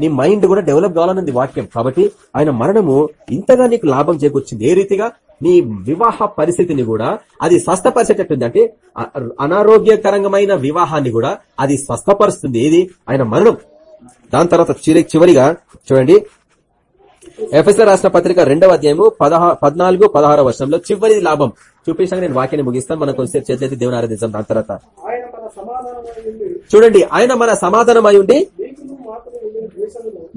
A: నీ మైండ్ కూడా డెవలప్ కావాలన్నది వాక్యం. కాబట్టి ఆయన మరణము ఇంతగా నీకు లాభం చేకూర్చింది. ఏ రీతిగా? నీ వివాహ పరిస్థితిని కూడా అది స్వస్థపరిచేటట్టుంది. అంటే అనారోగ్యకరంగమైన వివాహాన్ని కూడా అది స్వస్థపరుస్తుంది. ఏది? ఆయన మరణం. దాని తర్వాత చివరి చివరిగా చూడండి. ఎఫ్ఎస్ఆర్ రాష్ట్ర పత్రిక రెండవ అధ్యాయము పద్నాలుగు పదహారు వర్షంలో చివరి లాభం. చూపించాక నేను వాక్యాన్ని ముగిస్తాను. మనం కొంచెం చేతులైతే దేవుని ఆరాధించాం దాని తర్వాత చూడండి ఆయన మన సమాధానం అయి ఉండి
B: మీకును మాకును ఉండిన ద్వేషమును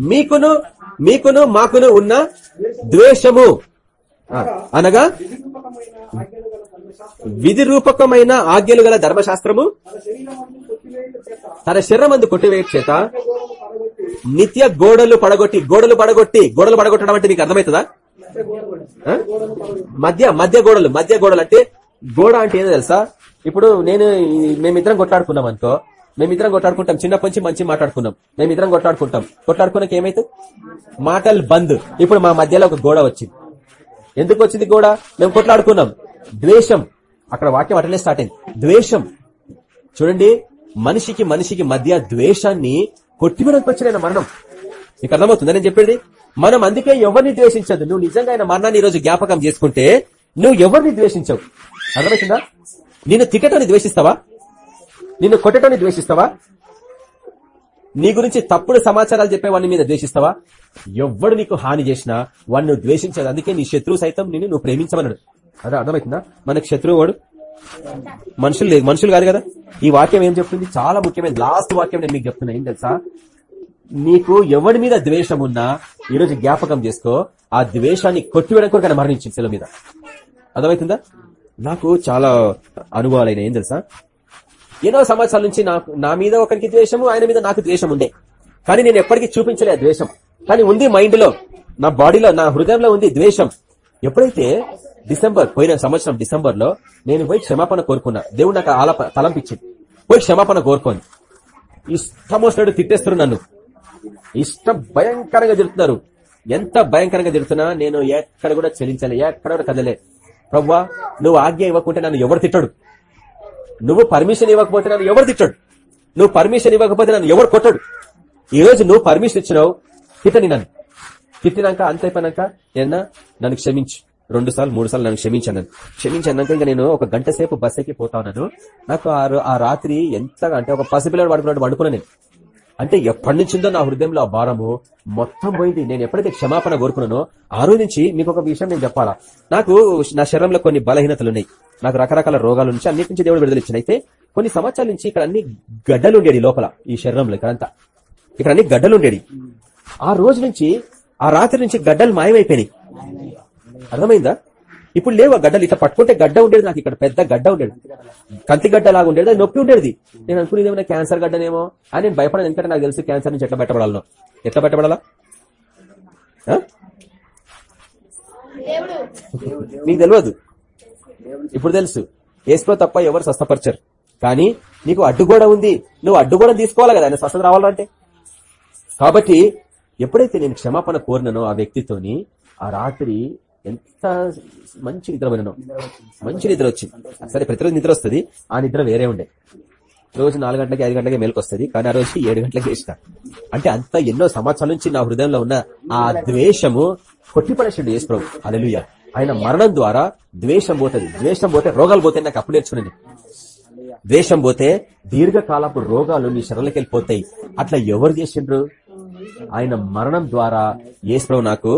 A: మీకును మీకును మాకును ఉన్న ద్వేషము. అనగా
B: విధిరూపకమైన ఆజ్ఞలు గల
A: విధి రూపకమైన ఆజ్ఞలు గల ధర్మశాస్త్రము
B: తన శరీరమందు కొట్టివేయుట
A: కొట్టివేయట చేత నిత్య గోడలు పడగొట్టి గోడలు పడగొట్టి గోడలు పడగొట్టడం అంటే మీకు అర్థమవుతుందా?
B: మధ్య
A: మధ్య గోడలు మధ్య గోడలు అంటే గోడ అంటే ఏదో తెలుసా? ఇప్పుడు నేను మేమిద్దరం కొట్లాడుకున్నాం అనుకో మేమిద్దరం కొట్లాడుకుంటాం. చిన్నప్పటి నుంచి మంచి మాట్లాడుకున్నాం. మేమిద్దరం కొట్లాడుకుంటాం. కొట్లాడుకున్నాక ఏమైతుంది మాటలు బంద్. ఇప్పుడు మా మధ్యలో ఒక గోడ వచ్చింది. ఎందుకు వచ్చింది గోడ? మేము కొట్లాడుకున్నాం. ద్వేషం. అక్కడ వాక్యం అటనే స్టార్ట్ అయింది. ద్వేషం. చూడండి మనిషికి మనిషికి మధ్య ద్వేషాన్ని కొట్టివేయడానికి వచ్చిన మరణం. నీకు అర్థమవుతుందా? నేను చెప్పేది మనం అందుకే ఎవరిని ద్వేషించదు. నువ్వు నిజంగా ఆయన మరణాన్ని ఈ రోజు జ్ఞాపకం చేసుకుంటే నువ్వు ఎవరిని ద్వేషించవు? అర్థమవుతుందా? నిన్ను అని ద్వేషిస్తావా? నిన్ను కొట్టటాన్ని ద్వేషిస్తావా? నీ గురించి తప్పుడు సమాచారాలు చెప్పేవాడిని మీద ద్వేషిస్తావా? ఎవ్వడు నీకు హాని చేసినా వాడిని ద్వేషించదు. అందుకే నీ శత్రువు సైతం నిన్ను నువ్వు ప్రేమించమన్నాడు. అదే అర్థమవుతుందా మనకు శత్రువు వాడు మనుషులు లేదు మనుషులు కాదు కదా. ఈ వాక్యం ఏం చెప్తుంది? చాలా ముఖ్యమైన లాస్ట్ వాక్యం నేను మీకు చెప్తున్నా. ఏం తెలుసా? నీకు ఎవడి మీద ద్వేషం ఉన్నా ఈరోజు జ్ఞాపకం చేసుకో ఆ ద్వేషాన్ని కొట్టివేయడం కొరకు మరణించింది సెలవు మీద. అర్థమవుతుందా నాకు చాలా అనుభవాలైన ఏం తెలుసా? ఎన్నో సంవత్సరాల నుంచి నాకు నా మీద ఒకరికి ద్వేషము ఆయన మీద నాకు ద్వేషం ఉండే. కానీ నేను ఎప్పటికీ చూపించలే ద్వేషం. కానీ ఉంది మైండ్లో నా బాడీలో నా హృదయంలో ఉంది ద్వేషం. ఎప్పుడైతే డిసెంబర్ పోయిన సంవత్సరం డిసెంబర్లో నేను పోయి క్షమాపణ కోరుకున్నా. దేవుడు నాకు ఆలప తలంపించింది. పోయి క్షమాపణ కోరుకోండి. ఇష్టం వచ్చినట్టు తిట్టేస్తారు నన్ను. ఇష్టం భయంకరంగా తిడుతున్నారు. ఎంత భయంకరంగా తిడుతున్నా నేను ఎక్కడ కూడా చెల్లించలే ఎక్కడ కూడా కదలే ప్రవ్వా నువ్వు ఆజ్ఞ ఇవ్వకుంటే నన్ను ఎవరు తిట్టడు? నువ్వు పర్మిషన్ ఇవ్వకపోతే నన్ను ఎవరు తిట్టాడు? నువ్వు పర్మిషన్ ఇవ్వకపోతే నన్ను ఎవరు కొట్టాడు? ఈ రోజు నువ్వు పర్మిషన్ ఇచ్చినావు తిట్టని నన్ను. తిట్టినాక అంత అయిపోయినాక ఏమన్నా? నన్ను క్షమించు. రెండు సార్లు మూడు సార్లు నన్ను క్షమించాను క్షమించాక ఇంకా నేను ఒక గంట సేపు బస్ ఎక్కి పోతా ఉన్నాను. నాకు ఆ రాత్రి ఎంతగా అంటే ఒక పసిపిల్లడు పడుకున్నట్టు పడుకున్నా నేను. అంటే ఎప్పటి నుంచిందో నా హృదయంలో ఆ భారము మొత్తం పోయింది. నేను ఎప్పుడైతే క్షమాపణ కోరుకున్నానో ఆ రోజు నుంచి మీకు ఒక విషయం నేను చెప్పాలా? నాకు నా శరీరంలో కొన్ని బలహీనతలు ఉన్నాయి. నాకు రకరకాల రోగాల నుంచి అన్నిటి నుంచి దేవుడు విడుదల ఇచ్చిన అయితే కొన్ని సంవత్సరాల నుంచి ఇక్కడ అన్ని గడ్డలు ఉండేది లోపల ఈ శరీరంలో ఇక్కడంతా. ఇక్కడ అన్ని గడ్డలు ఉండేది. ఆ రోజు నుంచి ఆ రాత్రి నుంచి గడ్డలు మాయమైపోయినాయి. అర్థమైందా? ఇప్పుడు లేవు ఆ గడ్డలు. ఇట్లా పట్టుకుంటే గడ్డ ఉండేది నాకు ఇక్కడ పెద్ద గడ్డ ఉండేది. కంతి గడ్డ లాగా ఉండేది అది నొప్పి ఉండేది. నేను అనుకునేది ఏమైనా క్యాన్సర్ గడ్డనేమో అని నేను భయపడను. ఎందుకంటే నాకు తెలుసు క్యాన్సర్ నుంచి ఎట్లా బయటపడాలనో. ఎట్లా బయటపడాలా? నీకు తెలియదు. ఇప్పుడు తెలుసు. వేసుకో తప్ప ఎవరు స్వస్థపరచరు. కానీ నీకు అడ్డుగోడ ఉంది. నువ్వు అడ్డుగోడ తీసుకోవాలి కదా. ఆయన స్వస్థత రావాలంటే కాబట్టి ఎప్పుడైతే నేను క్షమాపణ కోరినానో ఆ వ్యక్తితోని ఆ రాత్రి ఎంత మంచి నిద్ర పోయినానో. మంచి నిద్ర వచ్చింది. సరే ప్రతిరోజు నిద్ర వస్తుంది ఆ నిద్ర వేరే ఉండే. రోజు నాలుగు గంటలకి ఐదు గంటలకి మేలుకు వస్తుంది కానీ ఆ రోజు ఏడు గంటలకి వేసిన అంటే అంత ఎన్నో సంవత్సరాల నుంచి నా హృదయంలో ఉన్న ఆ ద్వేషము కొట్టిపడేసిండు యేసు ప్రభు. అలలుయ ఆయన మరణం ద్వారా ద్వేషం పోతుంది. ద్వేషం పోతే రోగాలు పోతే నాకు అప్పుడు నేర్చుకున్నాను ద్వేషం పోతే దీర్ఘకాలపు రోగాలు నీ శరీరంలోకి వెళ్ళిపోతాయి. అట్లా ఎవరు చేసిండ్రు? ఆయన మరణం ద్వారా యేసు ప్రభు నాకు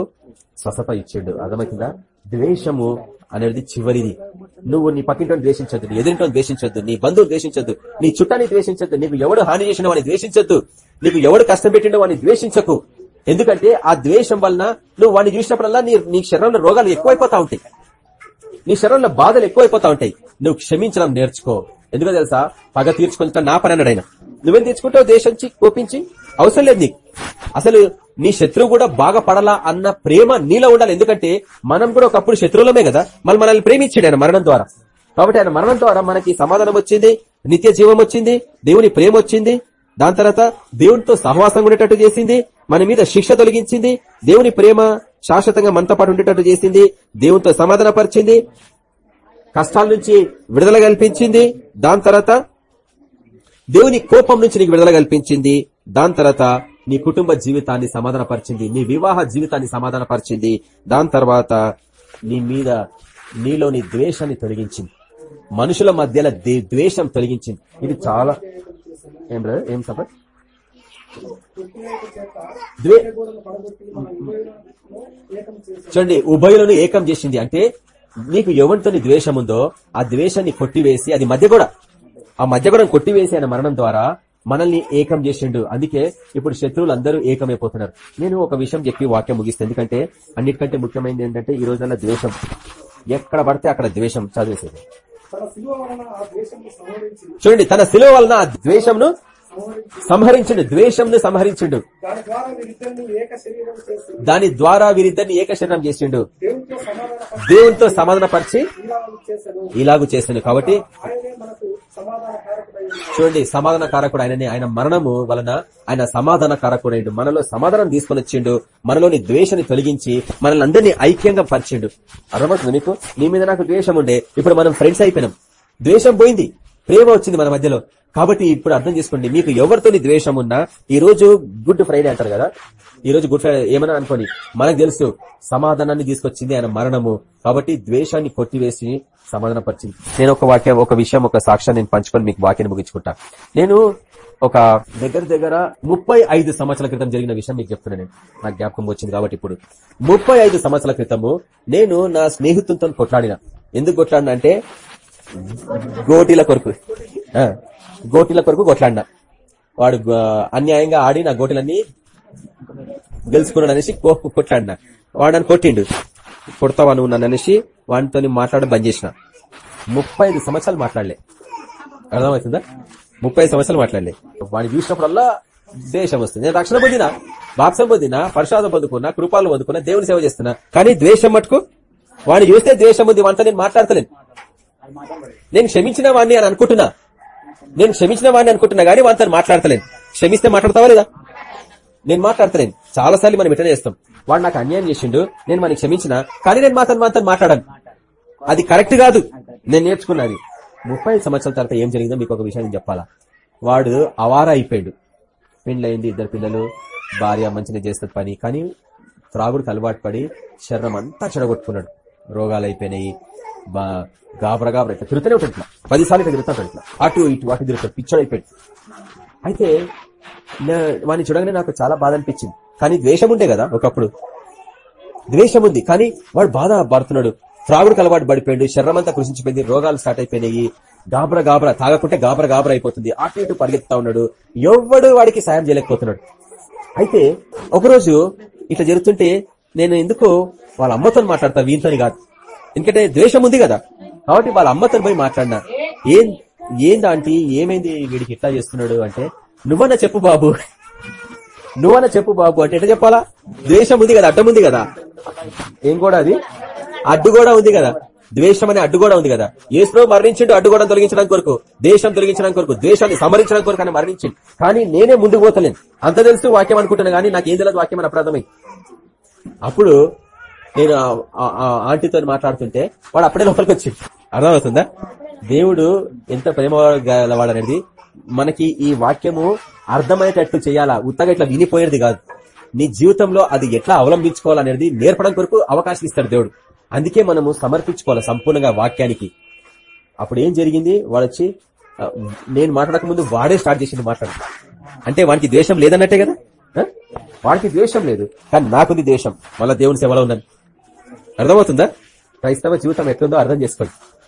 A: స్వస్థత ఇచ్చిండు. అర్థమవుతుందా? ద్వేషము అనేది చివరిది. నువ్వు నీ పక్కింటో ద్వేషించద్దు నీ ఎదురింటో ద్వేషించద్దు నీ బంధువు ద్వేషించద్దు నీ చుట్టాన్ని ద్వేషించద్దు నీకు ఎవడు హాని చేసిన వాడిని ద్వేషించద్దు నీకు ఎవడు కష్టం పెట్టిండో వాడిని ద్వేషించకు. ఎందుకంటే ఆ ద్వేషం వలన నువ్వు వాడిని చూసినప్పుడల్లా నీ నీ శరీరంలో రోగాలు ఎక్కువైపోతా ఉంటాయి. నీ శరీరంలో బాధలు ఎక్కువైపోతా ఉంటాయి. నువ్వు క్షమించడం నేర్చుకో. ఎందుకో తెలుసా? పగ తీర్చుకుంటా నా పని అన్నాడు ఆయన. నువ్వేం తీర్చుకుంటావు? దేశంచి కోపించి? అవసరం లేదు నీకు. అసలు నీ శత్రువు కూడా బాగా పడాలా అన్న ప్రేమ నీలో ఉండాలి. ఎందుకంటే మనం కూడా ఒకప్పుడు శత్రువులమే కదా. మళ్ళీ మనల్ని ప్రేమించాడు ఆయన మరణం ద్వారా. కాబట్టి ఆయన మరణం ద్వారా మనకి సమాధానం వచ్చింది నిత్య జీవం వచ్చింది దేవుని ప్రేమ వచ్చింది. దాని తర్వాత దేవునితో సహవాసం ఉండేటట్టు చేసింది మన మీద శిక్ష తొలగించింది దేవుని ప్రేమ శాశ్వతంగా మనతో పాటు ఉండేటట్టు చేసింది దేవునితో సమాధాన పరిచింది కష్టాల నుంచి విడుదల కల్పించింది. దాని తర్వాత దేవుని కోపం నుంచి నీకు విడుదల కల్పించింది. దాని తర్వాత నీ కుటుంబ జీవితాన్ని సమాధానపరిచింది నీ వివాహ జీవితాన్ని సమాధానపరిచింది. దాని తర్వాత నీ మీద నీలోని ద్వేషాన్ని తొలగించింది. మనుషుల మధ్యలో ద్వేషం తొలగించింది. ఇది చాలా ఏం బ్రదర్ ఏం సపర్ చూడండి ఉభయులను ఏకం చేసింది. అంటే నీకు ఎవరితోని ద్వేషం ఉందో ఆ ద్వేషాన్ని కొట్టివేసి అది మధ్య కూడా ఆ మధ్య కూడా కొట్టివేసి ఆయన మరణం ద్వారా మనల్ని ఏకం చేసిండు. అందుకే ఇప్పుడు శత్రువులు అందరూ ఏకమైపోతున్నారు. నేను ఒక విషయం చెప్పి వాక్యం ముగిస్తాను ఎందుకంటే అన్నిటికంటే ముఖ్యమైనది ఏంటంటే ఈ రోజుల్లో ద్వేషం. ఎక్కడ పడితే అక్కడ ద్వేషం చదివేసేది. చూడండి తన శిలువ వలన ఆ ద్వేషంను సంహరించిండు. ద్వేషంను సంహరించిండు.
E: దాని ద్వారా వీరిద్దరిని ఏక శరీరం
A: చేసిండు.
E: దేవునితో సమాధాన
A: దేవునితో సమాధానపరిచి ఇలాగు చేసిండు కాబట్టి
E: ఆయనే మనకు సమాధాన కారకుడై ఉన్నాడు.
A: చూడండి సమాధాన కారకుడు ఆయననే. ఆయన మరణము వలన ఆయన సమాధాన కారకుడైండు మనలో సమాధానం తీసుకొని వచ్చిండు. మనలోని ద్వేషాన్ని తొలగించి మనల్ని అందరినీ ఐక్యంగా పరిచిండు. అర్థమవుతుంది మీకు? నీ మీద నాకు ద్వేషం ఉండే. ఇప్పుడు మనం ఫ్రెండ్స్ అయిపోయినాం. ద్వేషం పోయింది. ప్రేమ వచ్చింది మన మధ్యలో. కాబట్టి ఇప్పుడు అర్థం చేసుకోండి మీకు ఎవరితోని ద్వేషం ఉన్నా ఈ రోజు గుడ్ ఫ్రైడే అంటారు కదా? ఈ రోజు గుడ్ ఫ్రైడే ఏమన్నా అనుకోని మనకు తెలుసు సమాధానాన్ని తీసుకొచ్చింది ఆయన మరణము. కాబట్టి ద్వేషాన్ని కొట్టివేసి సమాధానపరిచింది. నేను ఒక వాక్యం ఒక విషయం ఒక సాక్ష్యం నేను పంచుకొని మీకు వాక్యాన్ని ముగించుకుంటా. నేను ఒక దగ్గర దగ్గర ముప్పై ఐదు సంవత్సరాల క్రితం జరిగిన విషయం మీకు చెప్తున్నాను నేను. నాకు జ్ఞాపకం వచ్చింది కాబట్టి ఇప్పుడు. ముప్పై ఐదు సంవత్సరాల క్రితము నేను నా స్నేహితులతో కొట్లాడిన. ఎందుకు కొట్లాడినా అంటే గోటీల కొరకు. గోటీల కొరకు కొట్లాడినా. వాడు అన్యాయంగా ఆడి నా గోటీలన్నీ గెలుచుకున్నాడు అనేసి కో- కొట్లాడినా. వాడు నన్ను కొట్టిండు. కొడతావా నువ్వు నన్ను అనేసి వాటితో మాట్లాడడం బంద్ చేసిన. ముప్పై ఐదు సంవత్సరాలు మాట్లాడలే. అర్థమవుతుందా? ముప్పై ఐదు సంవత్సరాలు మాట్లాడలే. వాడిని చూసినప్పుడల్లా ద్వేషం వస్తుంది. నేను రక్షణ పొందినా వాప్సం పొందినా పరిశోధన పొందుకున్నా కృపాలు పొందుకున్నా దేవుని సేవ చేస్తున్నా. కానీ ద్వేషం మటుకు వాడిని చూస్తే ద్వేషం ఉంది వాడితో నేను మాట్లాడతలేను. నేను క్షమించిన వాడిని అని అనుకుంటున్నా. నేను క్షమించిన వాడిని అనుకుంటున్నా కానీ వాడితో మాట్లాడతలేను. క్షమిస్తే మాట్లాడతావా లేదా? నేను మాట్లాడతలేను. చాలాసార్లు మనం ఇట్లా చేస్తాం. వాడు నాకు అన్యాయం చేసిండు నేను మనకి క్షమించిన కానీ నేను మాతను మాతను మాట్లాడాను. అది కరెక్ట్ కాదు. నేను నేర్చుకున్నది. ముప్పై ఐదు సంవత్సరాల తర్వాత ఏం జరిగిందో మీకు ఒక విషయం చెప్పాలా? వాడు అవారా అయిపోయాడు. పెండ్లైంది ఇద్దరు పిల్లలు భార్య మంచిగా చేస్తుంది పని కానీ త్రాగుడికి అలవాటు పడి శరీరం అంతా చెడగొట్టుకున్నాడు. రోగాలు అయిపోయినాయి. బా గాబరా ఇట్లా తిరుగుతూనే ఉంటాడు పదిసార్లు ఇట్లా తిరుగుతాడు ఇట్లా. అటు ఇటు అటు తిరుగుతాడు పిచ్చోడు అయిపోయాడు. అయితే వాడిని చూడగానే నాకు చాలా బాధ అనిపించింది. కానీ ద్వేషం ఉండే కదా ఒకప్పుడు. ద్వేషం ఉంది కానీ వాడు బాధ పడుతున్నాడు. త్రాగుడికి అలవాటు పడిపోయాడు శరీరం అంతా కృషించిపోయింది రోగాలు స్టార్ట్ అయిపోయినాయి. గాబర గాబర తాగకుంటే గాబర గాబర అయిపోతుంది. అటు ఇటు పరిగెత్తా ఉన్నాడు. ఎవ్వడు వాడికి సాయం చేయలేకపోతున్నాడు. అయితే ఒకరోజు ఇట్లా జరుగుతుంటే నేను ఎందుకు వాళ్ళ అమ్మతో మాట్లాడతా వీళ్ళతోని కాదు. ఎందుకంటే ద్వేషం ఉంది కదా. కాబట్టి వాళ్ళ అమ్మతో పోయి మాట్లాడినా. ఏం ఏందాంటి ఏమైంది వీడికి ఇట్లా చేస్తున్నాడు అంటే నువ్వన్నా చెప్పు బాబు. నువ్వన్నా చెప్పు బాబు అంటే ఎట్లా చెప్పాలా? ద్వేషం ఉంది కదా అడ్డం ఉంది కదా. ఏం కూడా అది? అడ్డు కూడా ఉంది కదా. ద్వేషం అనే అడ్డు కూడా ఉంది కదా. ఏసులో మరణించిండు అడ్డు కూడా తొలగించడానికి కొరకు దేశం తొలగించడానికి కొరకు ద్వేషాన్ని సమరించడానికి కొరకు అని మరణించింది కానీ నేనే ముందుకు పోతలేను. అంత తెలుసు వాక్యం అనుకుంటున్నా కానీ నాకు ఏం తెలియదు వాక్యం అని అప్రాధమై. అప్పుడు నేను ఆ- ఆంటీతో మాట్లాడుతుంటే వాడు అప్పుడే లోపలికి వచ్చి అర్థమవుతుందా? దేవుడు ఎంత ప్రేమ గలవాడనేది మనకి ఈ వాక్యము అర్థమయ్యేటట్టు చేయాలా? ఉత్తగా ఇట్లా వినిపోయేది కాదు. నీ జీవితంలో అది ఎట్లా అవలంబించుకోవాలనేది నేర్పడం కొరకు అవకాశం ఇస్తాడు దేవుడు. అందుకే మనము సమర్పించుకోవాలి సంపూర్ణంగా వాక్యానికి. అప్పుడు ఏం జరిగింది? వాడు వచ్చి నేను మాట్లాడక ముందు వాడే స్టార్ట్ చేసింది మాట్లాడు. అంటే వానికి ద్వేషం లేదన్నట్టే కదా? వాడికి ద్వేషం లేదు కానీ నాకుంది ద్వేషం. మళ్ళీ దేవుని సేవలో ఉన్నాను అర్థమవుతుందా? క్రైస్తవ జీవితం ఎట్లుందో అర్థం చేసుకోండి.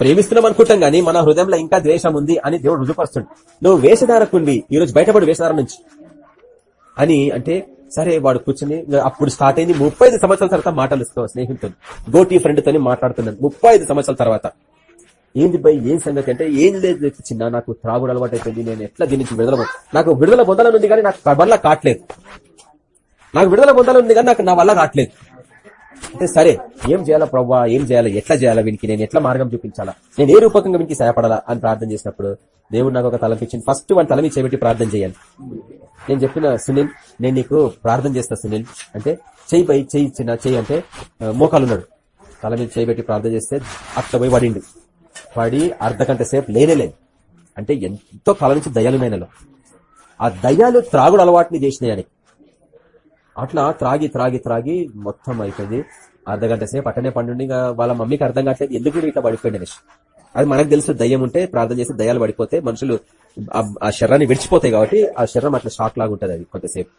A: ప్రేమిస్తున్నాం అనుకుంటాం గానీ మన హృదయంలో ఇంకా ద్వేషం ఉంది అని దేవుడు రుజుపరుస్తుంది నువ్వు వేషధారకుండి ఈ రోజు బయటపడి వేషధార నుంచి. అని అంటే సరే వాడు కూర్చొని అప్పుడు స్టార్ట్ అయింది ముప్పై ఐదు సంవత్సరాల తర్వాత మాటలు స్నేహితుడు గోటీ ఫ్రెండ్ తోని మాట్లాడుతున్నాను. ముప్పై ఐదు సంవత్సరాల తర్వాత. ఏంది బై ఏం సంగతి అంటే ఏం లేదు చిన్న నాకు త్రాగుడు అలవాటు అయిపోయింది నేను ఎట్లా దీని నుంచి విడుదల నాకు విడుదల పొందాలని ఉంది కానీ నాకు వల్ల కావట్లేదు. నాకు విడుదల పొందాలని ఉంది కానీ నాకు నా వల్ల కావట్లేదు. అంటే సరే ఏం చేయాలా ప్రవ్వా? ఏం చేయాలా? ఎట్లా చేయాలా వీనికి? నేను ఎట్లా మార్గం చూపించాలా? నేను ఏ రూపకంగా వీనికి సహాయపడాలా అని ప్రార్థన చేసినప్పుడు దేవుడు నాకు ఒక తలపించింది ఫస్ట్ వాడిని తల మీద చేపెట్టి ప్రార్థన చేయాలి. నేను చెప్పిన సునీల్ నేను నీకు ప్రార్థన చేస్తా సునీల్. అంటే చెయ్యి పై చెయ్యి చిన్న చెయ్యి అంటే మోకాలున్నాడు. తల మీద చేయబెట్టి ప్రార్థన చేస్తే అట్లా పోయి పడిండు. పడి అర్ధ గంట సేపు లేనేలేదు అంటే ఎంతో కాలం నుంచి దయాలున్నాయనలో ఆ దయాలు త్రాగుడు అలవాటుని చేసినాయని అట్లా త్రాగి త్రాగి త్రాగి మొత్తం అయిపోయింది. అర్ధగంట సేపు అట్టనే పండుండి ఇంకా వాళ్ళ మమ్మీకి అర్థం కావట్లేదు. ఎందుకు ఇట్లా పడిపోయింది అనేసి. అది మనకు తెలుసు దయ్యం ఉంటే ప్రార్థన చేసి దయ్యాలు పడిపోతే మనుషులు ఆ- శరీరాన్ని విడిచిపోతాయి కాబట్టి ఆ శరీరం అట్లా షాక్ లాగా ఉంటుంది అది కొంతసేపు.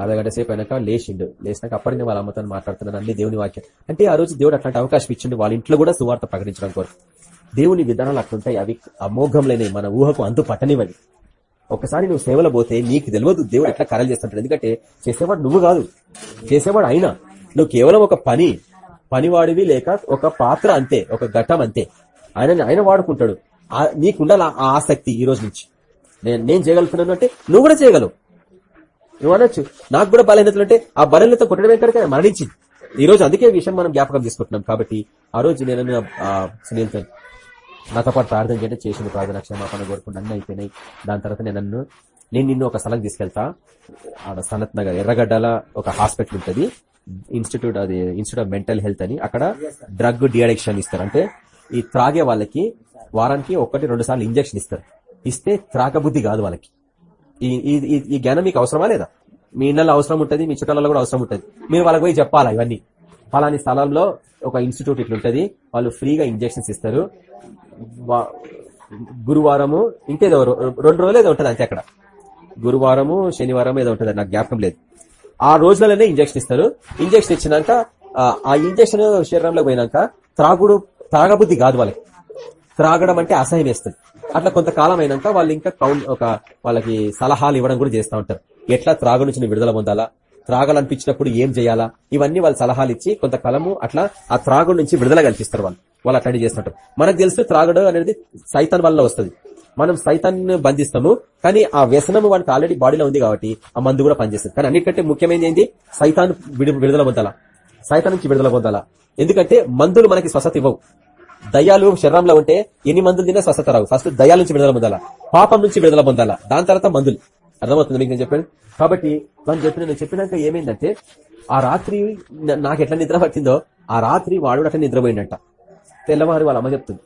A: అర్ధగంట సేపు అయినాక లేచిండు. లేచినాక అప్పటిని వాళ్ళ అమ్మతో మాట్లాడుతున్నాను అన్ని దేవుని వాక్యం. అంటే ఆ రోజు దేవుడు అట్లాంటి అవకాశం ఇచ్చిండు వాళ్ళ ఇంట్లో కూడా సువార్త ప్రకటించడం కోరు దేవుని విధానాలు అట్లుంటాయి అవి అమోఘం లేని మన ఊహకు అంతు పట్టనివని ఒకసారి నువ్వు సేవలో పోతే నీకు తెలియదు దేవుడు ఎట్లా కరలు చేస్తుంటాడు. ఎందుకంటే చేసేవాడు నువ్వు కాదు. చేసేవాడు ఆయన. నువ్వు కేవలం ఒక పని పనివాడివి లేక ఒక పాత్ర అంతే ఒక ఘట్టం అంతే. ఆయన ఆయన వాడుకుంటాడు. నీకుండాలి ఆ ఆసక్తి ఈ రోజు నుంచి. నేను నేను చేయగలుగుతున్నాను అంటే నువ్వు కూడా చేయగలవు. నువ్వు అనొచ్చు. నాకు కూడా బలహీనతలు అంటే ఆ బలహీనత కొట్టడమే కనుక మరణించింది. ఈ రోజు అందుకే విషయం మనం జ్ఞాపకం తీసుకుంటున్నాం కాబట్టి ఆ రోజు నేను ఆ సునీల్తో నాతో పాటు ప్రార్థన చేయండి. చేసిన ప్రార్థన క్షమాపణ కోరుకుంటూ అన్ని అయిపోయినాయి. దాని తర్వాత నేను నన్ను నేను నిన్ను ఒక స్థలం తీసుకెళ్తా. ఆడ సనత్ నగర్ ఎర్రగడ్డల ఒక హాస్పిటల్ ఉంటుంది. ఇన్స్టిట్యూట్ అది ఇన్స్టిట్యూట్ ఆఫ్ మెంటల్ హెల్త్ అని. అక్కడ డ్రగ్ డిఅడిక్షన్ ఇస్తారు. అంటే ఈ త్రాగే వాళ్ళకి వారానికి ఒకటి రెండు సార్లు ఇంజక్షన్ ఇస్తారు. ఇస్తే త్రాగబుద్ధి కాదు వాళ్ళకి. ఈ ఈ- జ్ఞానం మీకు అవసరమా లేదా? మీ ఇళ్ళలో అవసరం ఉంటుంది మీ చుట్టాలలో కూడా అవసరం ఉంటుంది. మీరు వాళ్ళకి పోయి చెప్పాలా ఇవన్నీ? ఫలాని స్థలంలో ఒక ఇన్స్టిట్యూట్ ఇట్లుంటది. వాళ్ళు ఫ్రీగా ఇంజెక్షన్స్ ఇస్తారు. గురువారము ఇంకేదో రో- రెండు రోజులు ఏదో ఉంటుంది అంతే అక్కడ. గురువారము శనివారం ఏదో ఉంటుంది నాకు జ్ఞాపకం లేదు. ఆ రోజులలోనే ఇంజెక్షన్ ఇస్తారు. ఇంజక్షన్ ఇచ్చినాక ఆ, ఇంజక్షన్ ఇంజెక్షన్ శరీరంలో పోయినాక త్రాగుడు త్రాగబుద్ధి కాదు వాళ్ళకి. త్రాగడం అంటే అసహ్యం వేస్తుంది. అట్లా కొంతకాలం అయినాక వాళ్ళు ఇంకా కౌన్ ఒక వాళ్ళకి సలహాలు ఇవ్వడం కూడా చేస్తూ ఉంటారు. ఎట్లా త్రాగు నుంచి విడుదల పొందాలా? త్రాగాలనిపించినప్పుడు ఏం చేయాలా? ఇవన్నీ వాళ్ళు సలహాలు ఇచ్చి కొంతకాలము అట్లా ఆ త్రాగుడు నుంచి విడుదల కల్పిస్తారు వాళ్ళు. వాళ్ళు అట్లాంటి చేసినట్టు. మనకు తెలుసు త్రాగడం అనేది సైతాన్ వల్ల వస్తుంది. మనం సైతాన్ని బంధిస్తాము కానీ ఆ వ్యసనం వానికి ఆల్రెడీ బాడీలో ఉంది కాబట్టి ఆ మందు కూడా పనిచేస్తుంది. కానీ అన్నిటికంటే ముఖ్యమైనది ఏంటి సైతాన్ విడుదల పొందాలా? సైతాన్ నుంచి విడుదల పొందాలా? ఎందుకంటే మందులు మనకి స్వస్థత ఇవ్వవు. దయాలు శరీరంలో ఉంటే ఎన్ని మందులు తిన్నా స్వస్థత రావు. ఫస్ట్ దయాల నుంచి విడుదల పొందాలా? పాపం నుంచి విడుదల పొందాలా? దాని తర్వాత మందులు. అర్థమవుతుంది మీకు నేను చెప్పాను కాబట్టి మనం చెప్పిన నేను చెప్పినాక ఏమైందంటే ఆ రాత్రి నాకు ఎట్లా నిద్ర పట్టిందో ఆ రాత్రి వాడు అట్లా నిద్రపోయిందంట తెల్లవారు వాళ్ళ అమ్మ చెప్తుంది.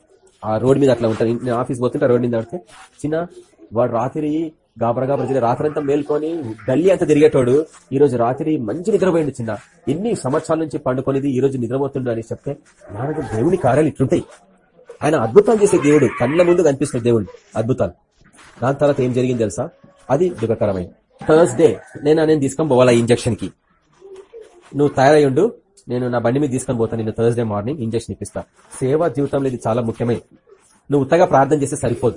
A: ఆ రోడ్ మీద అట్లా ఉంటాను. నేను ఆఫీస్ పోతుంటే రోడ్ మీద పడితే చిన్న వాడు రాత్రి గాబరగా ప్రజలు రాత్రి అంతా మేల్కొని గల్లీ అంతా తిరిగేటోడు ఈ రోజు రాత్రి మంచి నిద్రపోయింది చిన్న. ఎన్ని సంవత్సరాల నుంచి పండుకొనేది ఈ రోజు నిద్రపోతుండు అని చెప్తే నాకు దేవుని కార్యాలు ఇట్లుంటాయి. ఆయన అద్భుతాలు చేసే దేవుడు. కళ్ళ ముందు కనిపిస్తున్న దేవుడు అద్భుతాలు. దాని తర్వాత ఏం జరిగింది తెలుసా? అది దుఃఖకరమైంది. థర్స్డే నేను నేను తీసుకొని పోవాలా ఇంజక్షన్కి? నువ్వు తయారై ఉండు నేను నా బండి మీద తీసుకొని పోతాను నేను థర్స్డే మార్నింగ్ ఇంజక్షన్ ఇప్పిస్తా. సేవా జీవితంలో ఇది చాలా ముఖ్యమైనది నువ్వు ఉత్తగా ప్రార్థన చేస్తే సరిపోదు.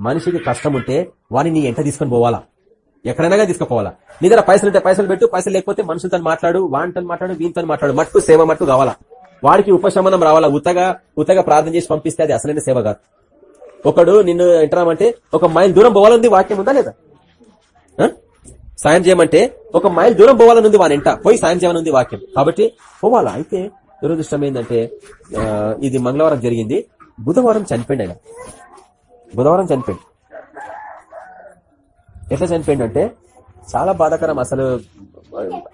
A: మనిషికి కష్టం ఉంటే వాడిని నీ ఎంట తీసుకొని పోవాలా? ఎక్కడైనా తీసుకుపోవాలా? నీ దగ్గర పైసలు ఉంటే పైసలు పెట్టు పైసలు లేకపోతే మనుషులతో మాట్లాడు వానితో మాట్లాడు వీనితో మాట్లాడు. మట్టు సేవ మట్టు కావాలా? వాడికి ఉపశమనం రావాలా? ఉత్తగా ఉత్తగా ప్రార్థన చేసి పంపిస్తే అది అసలైన సేవ కాదు. ఒకడు నిన్ను ఎంటరామంటే ఒక మైల్ దూరం పోవాలంది వాక్యం ఉందా లేదా? సాయం చేయమంటే ఒక మైల్ దూరం పోవాలని ఉంది వాని ఎంట పోయి సాయం చేయమనుంది వాక్యం. కాబట్టి పోవాలా? అయితే దురదృష్టం ఏంటంటే ఇది మంగళవారం జరిగింది. బుధవారం చనిపోయింది ఆయన. బుధవారం చనిపోయింది ఎట్లా చనిపోయింది అంటే చాలా బాధాకరం అసలు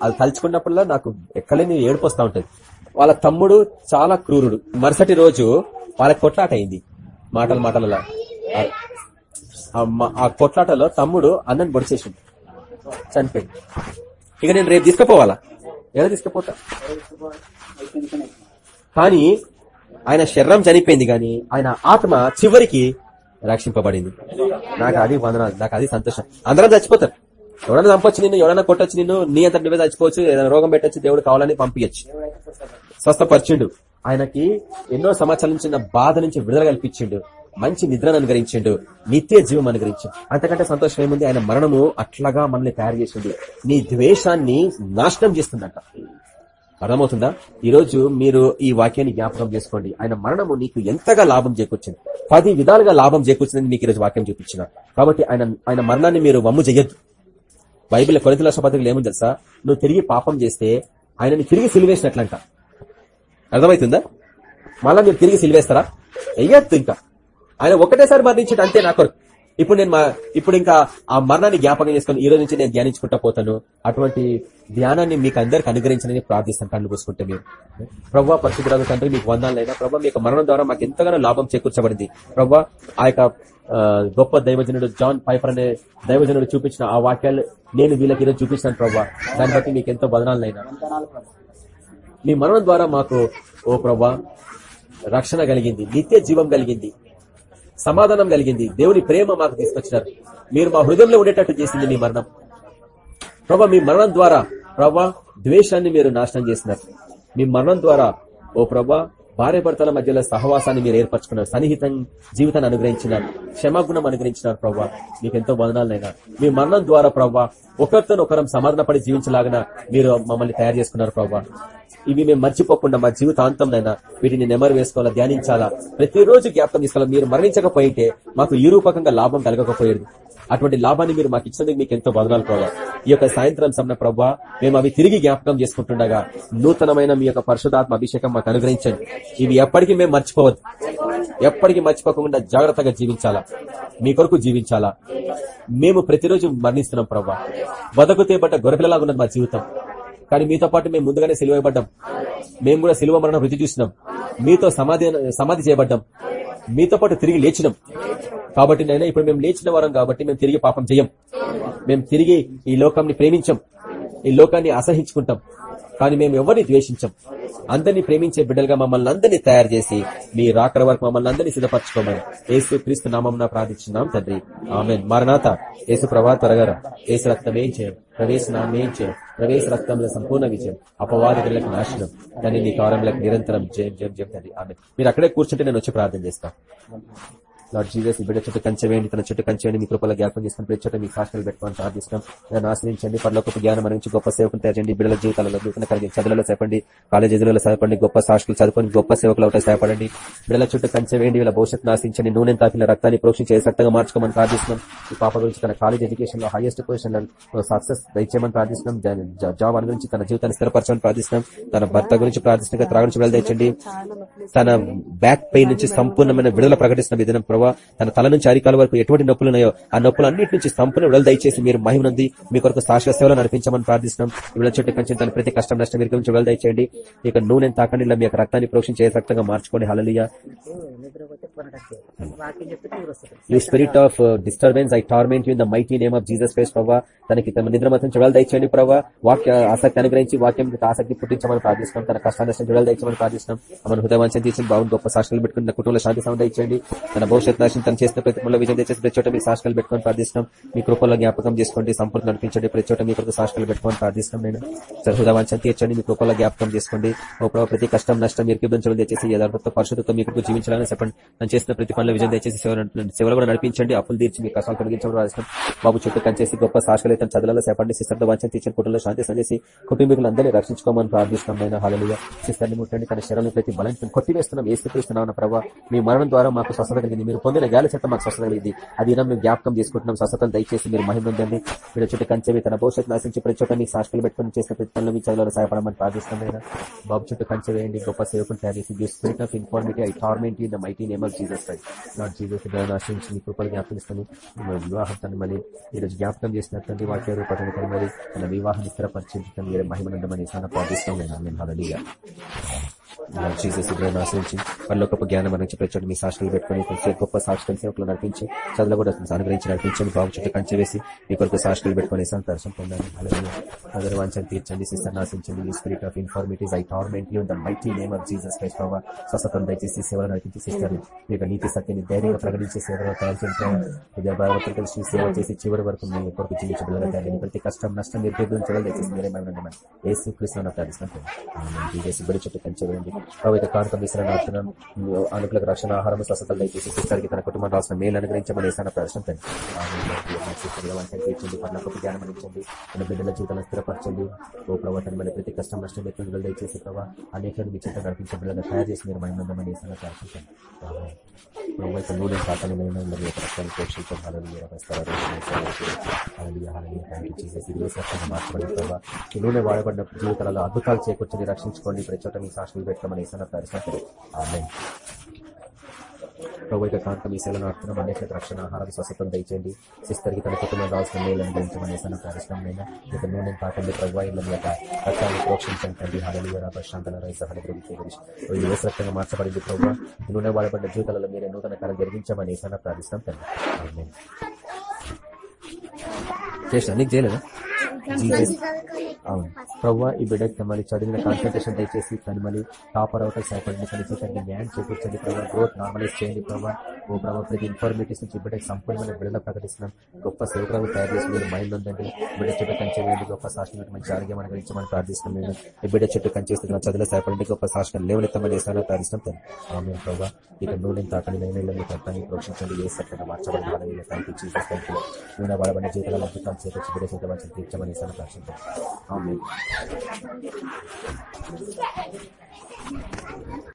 A: అది తలుచుకున్నప్పుడల్లా నాకు ఎక్కడ ఏడుపు ఉంటుంది. వాళ్ళ తమ్ముడు చాలా క్రూరుడు. మరుసటి రోజు వాళ్ళ కొట్లాట అయింది. మాటల మాటలలో. ఆ- ఆ కొట్లాటలో తమ్ముడు అన్నని పొడిచేసిండు చనిపోయింది. ఇక నేను రేపు తీసుకుపోవాలా? ఎలా తీసుకుపోతా? కానీ ఆయన శరీరం చనిపోయింది కానీ ఆయన ఆత్మ చివరికి రక్షింపబడింది. నాకు అది వందనాలు నాకు అది సంతోషం. అందరం చచ్చిపోతారు. ఎవరైనా చంపొచ్చు నిన్ను ఎవరైనా కొట్టొచ్చు నిన్ను నీ అంత నువ్వే చచ్చిపోవచ్చు ఏదైనా రోగం పెట్టొచ్చు దేవుడు కావాలని పంపించచ్చు స్వస్థపరిచిండు. ఆయనకి ఎన్నో సంవత్సరాల నుంచి బాధ నుంచి విడుదల కల్పించిండు. మంచి నిద్రను అనుగ్రహించిండు నిత్య జీవం అనుగ్రహించిండు. అంతకంటే సంతోషం ఏముంది? ఆయన మరణము అట్లాగా మనల్ని తయారు చేసింది నీ ద్వేషాన్ని నాశనం చేస్తుందంట. అర్థమవుతుందా? ఈరోజు మీరు ఈ వాక్యాన్ని జ్ఞాపకం చేసుకోండి. ఆయన మరణము నీకు ఎంతగా లాభం చేకూర్చింది? పది విధాలుగా లాభం చేకూర్చిందని నీకు ఈరోజు వాక్యం చూపించిన. కాబట్టి ఆయన ఆయన మరణాన్ని మీరు వమ్ము చేయొద్దు బైబిల్ కొరితల లక్షపత్రికలు ఏముంది తెలుసా? నువ్వు తిరిగి పాపం చేస్తే ఆయనని తిరిగి సిలివేసినట్లంట. అర్థమవుతుందా? మళ్ళా మీరు తిరిగి సిలివేస్తారా? వెయ్యొద్దు ఇంకా. ఆయన ఒకటేసారి మరణించాడు అంతే నా కొరకు ఇప్పుడు నేను మా- ఇప్పుడు ఇంకా ఆ మరణాన్ని జ్ఞాపకం చేసుకుని ఈ రోజు నుంచి నేను ధ్యానించుకుంటా పోతాను. అటువంటి ధ్యానాన్ని మీకు అందరికి అనుగ్రహించని ప్రార్థిస్తాను కళ్ళు పూసుకుంటే మీరు. ప్రభావ పరిశుద్ధరాజు తండ్రి మీకు వందాలైనా ప్రభావ మీ మరణం ద్వారా మాకు ఎంతగానో లాభం చేకూర్చబడింది. ప్రభావ ఆ యొక్క గొప్ప దైవజనుడు జాన్ పైపర్ అనే దైవజనుడు చూపించిన ఆ వాక్యాలు నేను వీళ్ళకి ఈరోజు చూపించాను ప్రభావ దాన్ని బట్టి మీకు ఎంతో వదనాలైనా మీ మరణం ద్వారా మాకు ఓ ప్రభా రక్షణ కలిగింది నిత్య జీవం కలిగింది. సమాధానం కలిగింది. దేవుని ప్రేమ మాకు తీసుకొచ్చినారు. మీరు మా హృదయంలో ఉండేటట్టు చేసింది మీ మరణం. ప్రభా మీ మరణం ద్వారా ప్రభా ద్వేషాన్ని మీరు నాశనం చేసినారు. మీ మరణం ద్వారా ఓ ప్రభా భార్య భర్తల మధ్యలో సహవాసాన్ని మీరు ఏర్పరచుకున్నారు. సన్నిహితం జీవితాన్ని అనుగ్రహించినారు. క్షమాగుణం అనుగ్రహించినారు ప్రభా. మీకు ఎంతో వదనాలైనా మీ మరణం ద్వారా ప్రభా ఒకరితో ఒకరం సమాధానపడి జీవించలాగిన మీరు మమ్మల్ని తయారు చేసుకున్నారు ప్రభా. ఇవి మేము మర్చిపోకుండా మా జీవితాంతంనైనా వీటిని నెమరు వేసుకోవాలా ధ్యానించాలా? ప్రతిరోజు జ్ఞాపకం తీసుకోవాలి మీరు మరణించకపోయింటే మాకు ఈ రూపకంగా లాభం కలగకపోయేది. అటువంటి లాభాన్ని మీరు మాకు ఇచ్చినందుకు మీకు ఎంతో బదనాలు ప్రభావ ఈ యొక్క సాయంత్రం సమన ప్రభావ మేము అవి తిరిగి జ్ఞాపకం చేసుకుంటుండగా నూతనమైన మీ యొక్క పరిశుధాత్మ అభిషేకం మాకు అనుగ్రహించండి. ఇవి ఎప్పటికీ మేము మర్చిపోవద్దు. ఎప్పటికీ మర్చిపోకుండా జాగ్రత్తగా జీవించాలా? మీ కొరకు జీవించాలా? మేము ప్రతిరోజు మరణిస్తున్నాం ప్రభా బతుకుతే బట్ట గొర్రెలలాగా ఉన్నది మా జీవితం. కానీ మీతో పాటు మేము ముందుగానే సిలువబడ్డాం మేము కూడా సిలువ మరణం రుచి చూసినాం. మీతో సమాధి సమాధి చేయబడ్డాం. మీతో పాటు తిరిగి లేచినాం. కాబట్టి నైనా ఇప్పుడు మేము లేచిన వారం కాబట్టి మేము తిరిగి పాపం చేయం. మేము తిరిగి ఈ లోకాన్ని ప్రేమించం. ఈ లోకాన్ని అసహించుకుంటాం. కానీ మేము ఎవరిని ద్వేషించం? అందరినీ ప్రేమించే బిడ్డలుగా మమ్మల్ని అందరినీ తయారు చేసి మీ రాకడ వరకు మమ్మల్ని అందరినీ సిద్ధపరచుకోమని యేసు క్రీస్తు నామం ప్రార్థించున్నాం తండ్రి. ఆమె మరణాత యేసు ప్రభా త్వరగర యేసు రక్తం ఏం చేయం? ప్రవేశ నామం చేయం ప్రవేశ రక్తంలో సంపూర్ణ విజయం అపవాదికులకు నాశనం. దాన్ని నీ కారంలకు నిరంతరం జయం జయం జయం తండ్రి. ఆమె మీరు అక్కడే కూర్చుంటే నేను వచ్చి ప్రార్థన చేస్తాను లార్డ్ జీసస్ బిడ్డ చుట్టూ కంచె వేయండి తన చుట్టూ కంచవేయండి మీ కృపలో జ్ఞాపం చేసుకుని ప్రతి చోట మీ సాక్షులు పెట్టుకోవాలని ప్రార్థిస్తాం దాన్ని ఆశ్రయించండి పరలోకపు జ్ఞానం మరించి గొప్ప సేవకులు తయారు చేయండి. బిడ్డల జీవితాలలో నూతన కలిగి చదువులలో సేపండి కాలేజీలలో సేపండి గొప్ప సాక్షులు చదువుకొని గొప్ప సేవకులు అవుతా సేపడండి బిడ్డల చుట్టూ కంచవేయండి వీళ్ళ భవిష్యత్తు నాశించండి నూనె తాపిన రక్తాన్ని ప్రోక్షించే సక్తంగా మార్చుకోమని ప్రార్థిస్తున్నాం. ఈ పాప గురించి తన కాలేజ్ ఎడ్యుకేషన్లో హైయెస్ట్ పొజిషన్లో సక్సెస్ దయచేయమని ప్రార్థిస్తున్నాం. జా- జాబ్ అని గురించి తన జీవితాన్ని స్థిరపరచమని ప్రార్థిస్తున్నాం. తన భర్త గురించి ప్రార్థిస్తున్నాం త్రాగుంచి వెళ్ళదండి తన బ్యాక్ పెయిన్ నుంచి సంపూర్ణమైన విడుదల ప్రకటిస్తున్న విధానం ప్రభావ తన తల నుంచి అరికాల వరకు ఎటువంటి నొప్పులు ఉన్నాయో ఆ నొప్పులు అన్నిటి నుంచి సంపూర్ణ విడుదల దయచేసి మీరు మహిమనుంది మీ కొరకు సాక్షి సేవలు నడిపించమని ప్రార్థిస్తున్నాం. విడుదల చుట్టూ కంచి తన ప్రతి కష్టం నష్టం మీరు విడుదల దయచేయండి. ఇక నూనె తాకండి మీ యొక్క రక్తాన్ని ప్రోక్షించే రక్తంగా మార్చుకోండి. Hallelujah you spirit of disturbance I torment in the mighty name of Jesus Christ ప్రభావ తనకి తన నిద్ర మాత్రం చూడాలి దయచేయండి ప్రభావ వాక్య ఆసక్తి అనుగ్రహించి వాక్యం ఆసక్తి పుట్టించమని ప్రార్థిస్తున్నాం. తన కష్టాన్ని చూడాలి దయచేయమని ప్రార్థిస్తున్నాం. మన హృదయవాంఛం తీసి బాగుంది గొప్ప సాక్షులు పెట్టుకుని కుటుంబంలో శాంతి సమయం దయచేయండి. తన భవిష్యత్ నాశనం తను చేసిన ప్రతి విజయం తెచ్చేసి ప్రతి చోట మీ సాక్షాలు పెట్టుకొని ప్రార్థిస్తాం మీ కృపల్లో జ్ఞాపకం చేసుకోండి సంపూర్ణ నడిపించండి ప్రతి చోట మీ కొరకు సాక్షులు పెట్టుకొని ప్రార్థిస్తాం నేను. సరిహృదవాంఛం తీర్చండి మీ కృపల్లో జ్ఞాపకం చేసుకోండి. ఓ ప్రతి కష్టం నష్టం మీరు కిబ్బంచడం తెచ్చేసి యథార్థతో పరిశుద్ధతో మీకు జీవించాలని చెప్పండి. నేను చేసిన ప్రతి పనిలో విజయం తెచ్చేసి సేవలు కూడా నడిపించండి. అప్పులు తీర్చి మీ కష్టాలు తొలగించడం ప్రార్థిస్తున్నాం. బాబు చుట్టూ కనిచేసి గొప్ప సాక్షులు అయితే చదువులలో సేపండి సిస్టర్ వాంఛం తీర్చిన కుటుంబంలో శాంతి సందేసి కుటుంబీకులందరినీ రక్షించుకోమని ప్రార్థిస్తాం నేను హాలలుయ సిస్టర్ని ముట్టండి తన శరీరం ప్రతి బలం కొట్టివేస్తున్నాం. ఏ స్థితిస్తున్నాం ప్రభావ మీ మరణం ద్వారా మాకు స్వస్థత కలిగింది. మీరు పొందిన గాలి చేత మాకు స్వస్థత కలిగింది. అది ఈయన మేము జ్ఞాపకం చేసుకుంటున్నాం. స్వస్థతను దయచేసి మీరు మహిమ మీరు చుట్టూ కంచెవి తన భవిష్యత్తు నాశించి ప్రతి చోట మీ సాక్షులు పెట్టుకుని చేసిన ప్రతి పనులు మీ చదువులో సహాయపడమని ప్రార్థిస్తున్నాం నేను బాబు చుట్టూ కంచెవేయండి గొప్ప సేవకుని తయారు చేసి the spirit of infirmity I torment in the mighty name of Jesus Christ. Not Jesus నాశించి మీ కృపలు జ్ఞాపకిస్తాను వివాహం తను మళ్ళీ ఈరోజు జ్ఞాపకం చేసినటువంటి వాక్య రూపకం మరి తన వివాహాన్ని స్థిరపరిచి మీరు మహిమనందమని సన్న ప్రార్థిస్తాం నేను హల్లెలూయా. జీసస్ ఇబ్రాహిం ఆశ్రయించి పరలోకపు జ్ఞానం అనుంచి ప్రచోడు మీ సాక్షులు పెట్టుకుని గొప్ప సాక్షులు సేవకులు నడిపించి చదువులో కూడా అనుగ్రహించి నడిపించండి. బాగు చుట్టూ కంచె వేసి మీ కొరకు సాక్షులు పెట్టుకుని సంతర్శం పొందండి. అలాగే వంచని తీర్చండి సిస్టర్ నాశించండి ఈ spirit of infirmities I torment you the mighty name of Jesus Christ బాబా స్వస్థతం దయచేసి సేవలు నడిపించి సిస్టర్ మీ యొక్క నీతి సత్యని ధైర్యంగా ప్రకటించే సేవలు తయారు చేయండి సేవ చేసి చివరి వరకు మీ కొరకు జీవించబడాలి తయారు ప్రతి కష్టం నష్టం మీరు తీర్చడం దయచేసి మీరే మేము ఏసు కృష్ణ ప్రార్థిస్తున్నాం జీసస్ బడి తండ్రి ప్రభుత్వ కానుక మిశ్రణ అనుకులకు రక్షణ ఆహారం స్వస్థతలు దయచేసి సిస్టర్కి తన కుటుంబం రాసిన మేలు అనుగ్రహించమని ఏసాన ప్రశ్నించండి తీర్చండి పర్లకు జ్ఞానం అందించండి. మన బిడ్డల జీవితాలను స్థిరపరచండి. ఓ ప్రభావం మన ప్రతి కష్టం నష్టం ఎత్తులు దయచేసి ప్రభావ అనేకలను మీ నడిపించే బిడ్డలను తయారు చేసి మీరు మైందని ప్రార్థించండి యొక్క నూనె సాతాన్ని మరి మార్చబడి ప్రభావ నూనె వాడబడిన జీవితాలలో అద్భుతాలు చేకూర్చొని రక్షించుకోండి. ప్రతి చోట మీ సాక్షులు పెట్టమని ఏసాన ప్రార్థించండి ఆమె ప్రభు యొక్క కాంతం ఈ సేవలను అర్థం అనేక రక్షణ ఆహారం స్వస్థతం దయచేయండి సిస్టర్కి తన కుటుంబం రావాల్సిన మేలు అనుగ్రహించమని సన్న పరిశ్రమైన ఇక నూనె కాకండి ప్రభు ఇళ్ళ యొక్క రక్తాన్ని ప్రోక్షించండి తండ్రి రైస హడగ్రహించి ఏ రక్తంగా మార్చబడింది ప్రభు నూనె వాడబడిన జీవితాలలో మీరే నూతన కాలం జరిగించమని సన్న ప్రార్థిస్తాం తండ్రి చేసిన నీకు చేయలేదా ప్రవ్వా ఈ బిడ్డకి మళ్ళీ చదివిన కాన్సన్ట్రేషన్ దయచేసి కానీ మళ్ళీ టాపర్ అవుతా సహాయపడింది కానీ జీతాన్ని న్యాయం చేకూర్చండి ప్రభావ గ్రోత్ నార్మలైజ్ చేయండి ప్రభావ ఓ ప్రభావ ప్రతి ఇన్ఫర్మేటివ్స్ నుంచి బిడ్డకి సంపూర్ణమైన బిడ్డలో ప్రకటిస్తున్నాం. గొప్ప సేవకులను తయారు చేసి మీరు మైండ్ ఉందండి. బిడ్డ చుట్టూ కంచేయండి గొప్ప శాసనం మంచి ఆరోగ్యం అనుగ్రహించమని ప్రార్థిస్తున్నాం మేము. ఈ బిడ్డ చుట్టూ కంచేస్తున్న చదువులో సహాయపడండి గొప్ప శాసనం లేవనెత్తమని వేసానో ప్రార్థిస్తున్నాం ఆమె ప్రభావ ఇక నూనె తాకని నేను మీ కర్తాన్ని ప్రోక్షించండి. ఏ సత్యంగా మార్చబడి నూనె వాడబడిన జీవితాలను అద్భుతాలు చేకూర్చి బిడ్డ చేత మంచి తీర్చమని nos rachita. Amén.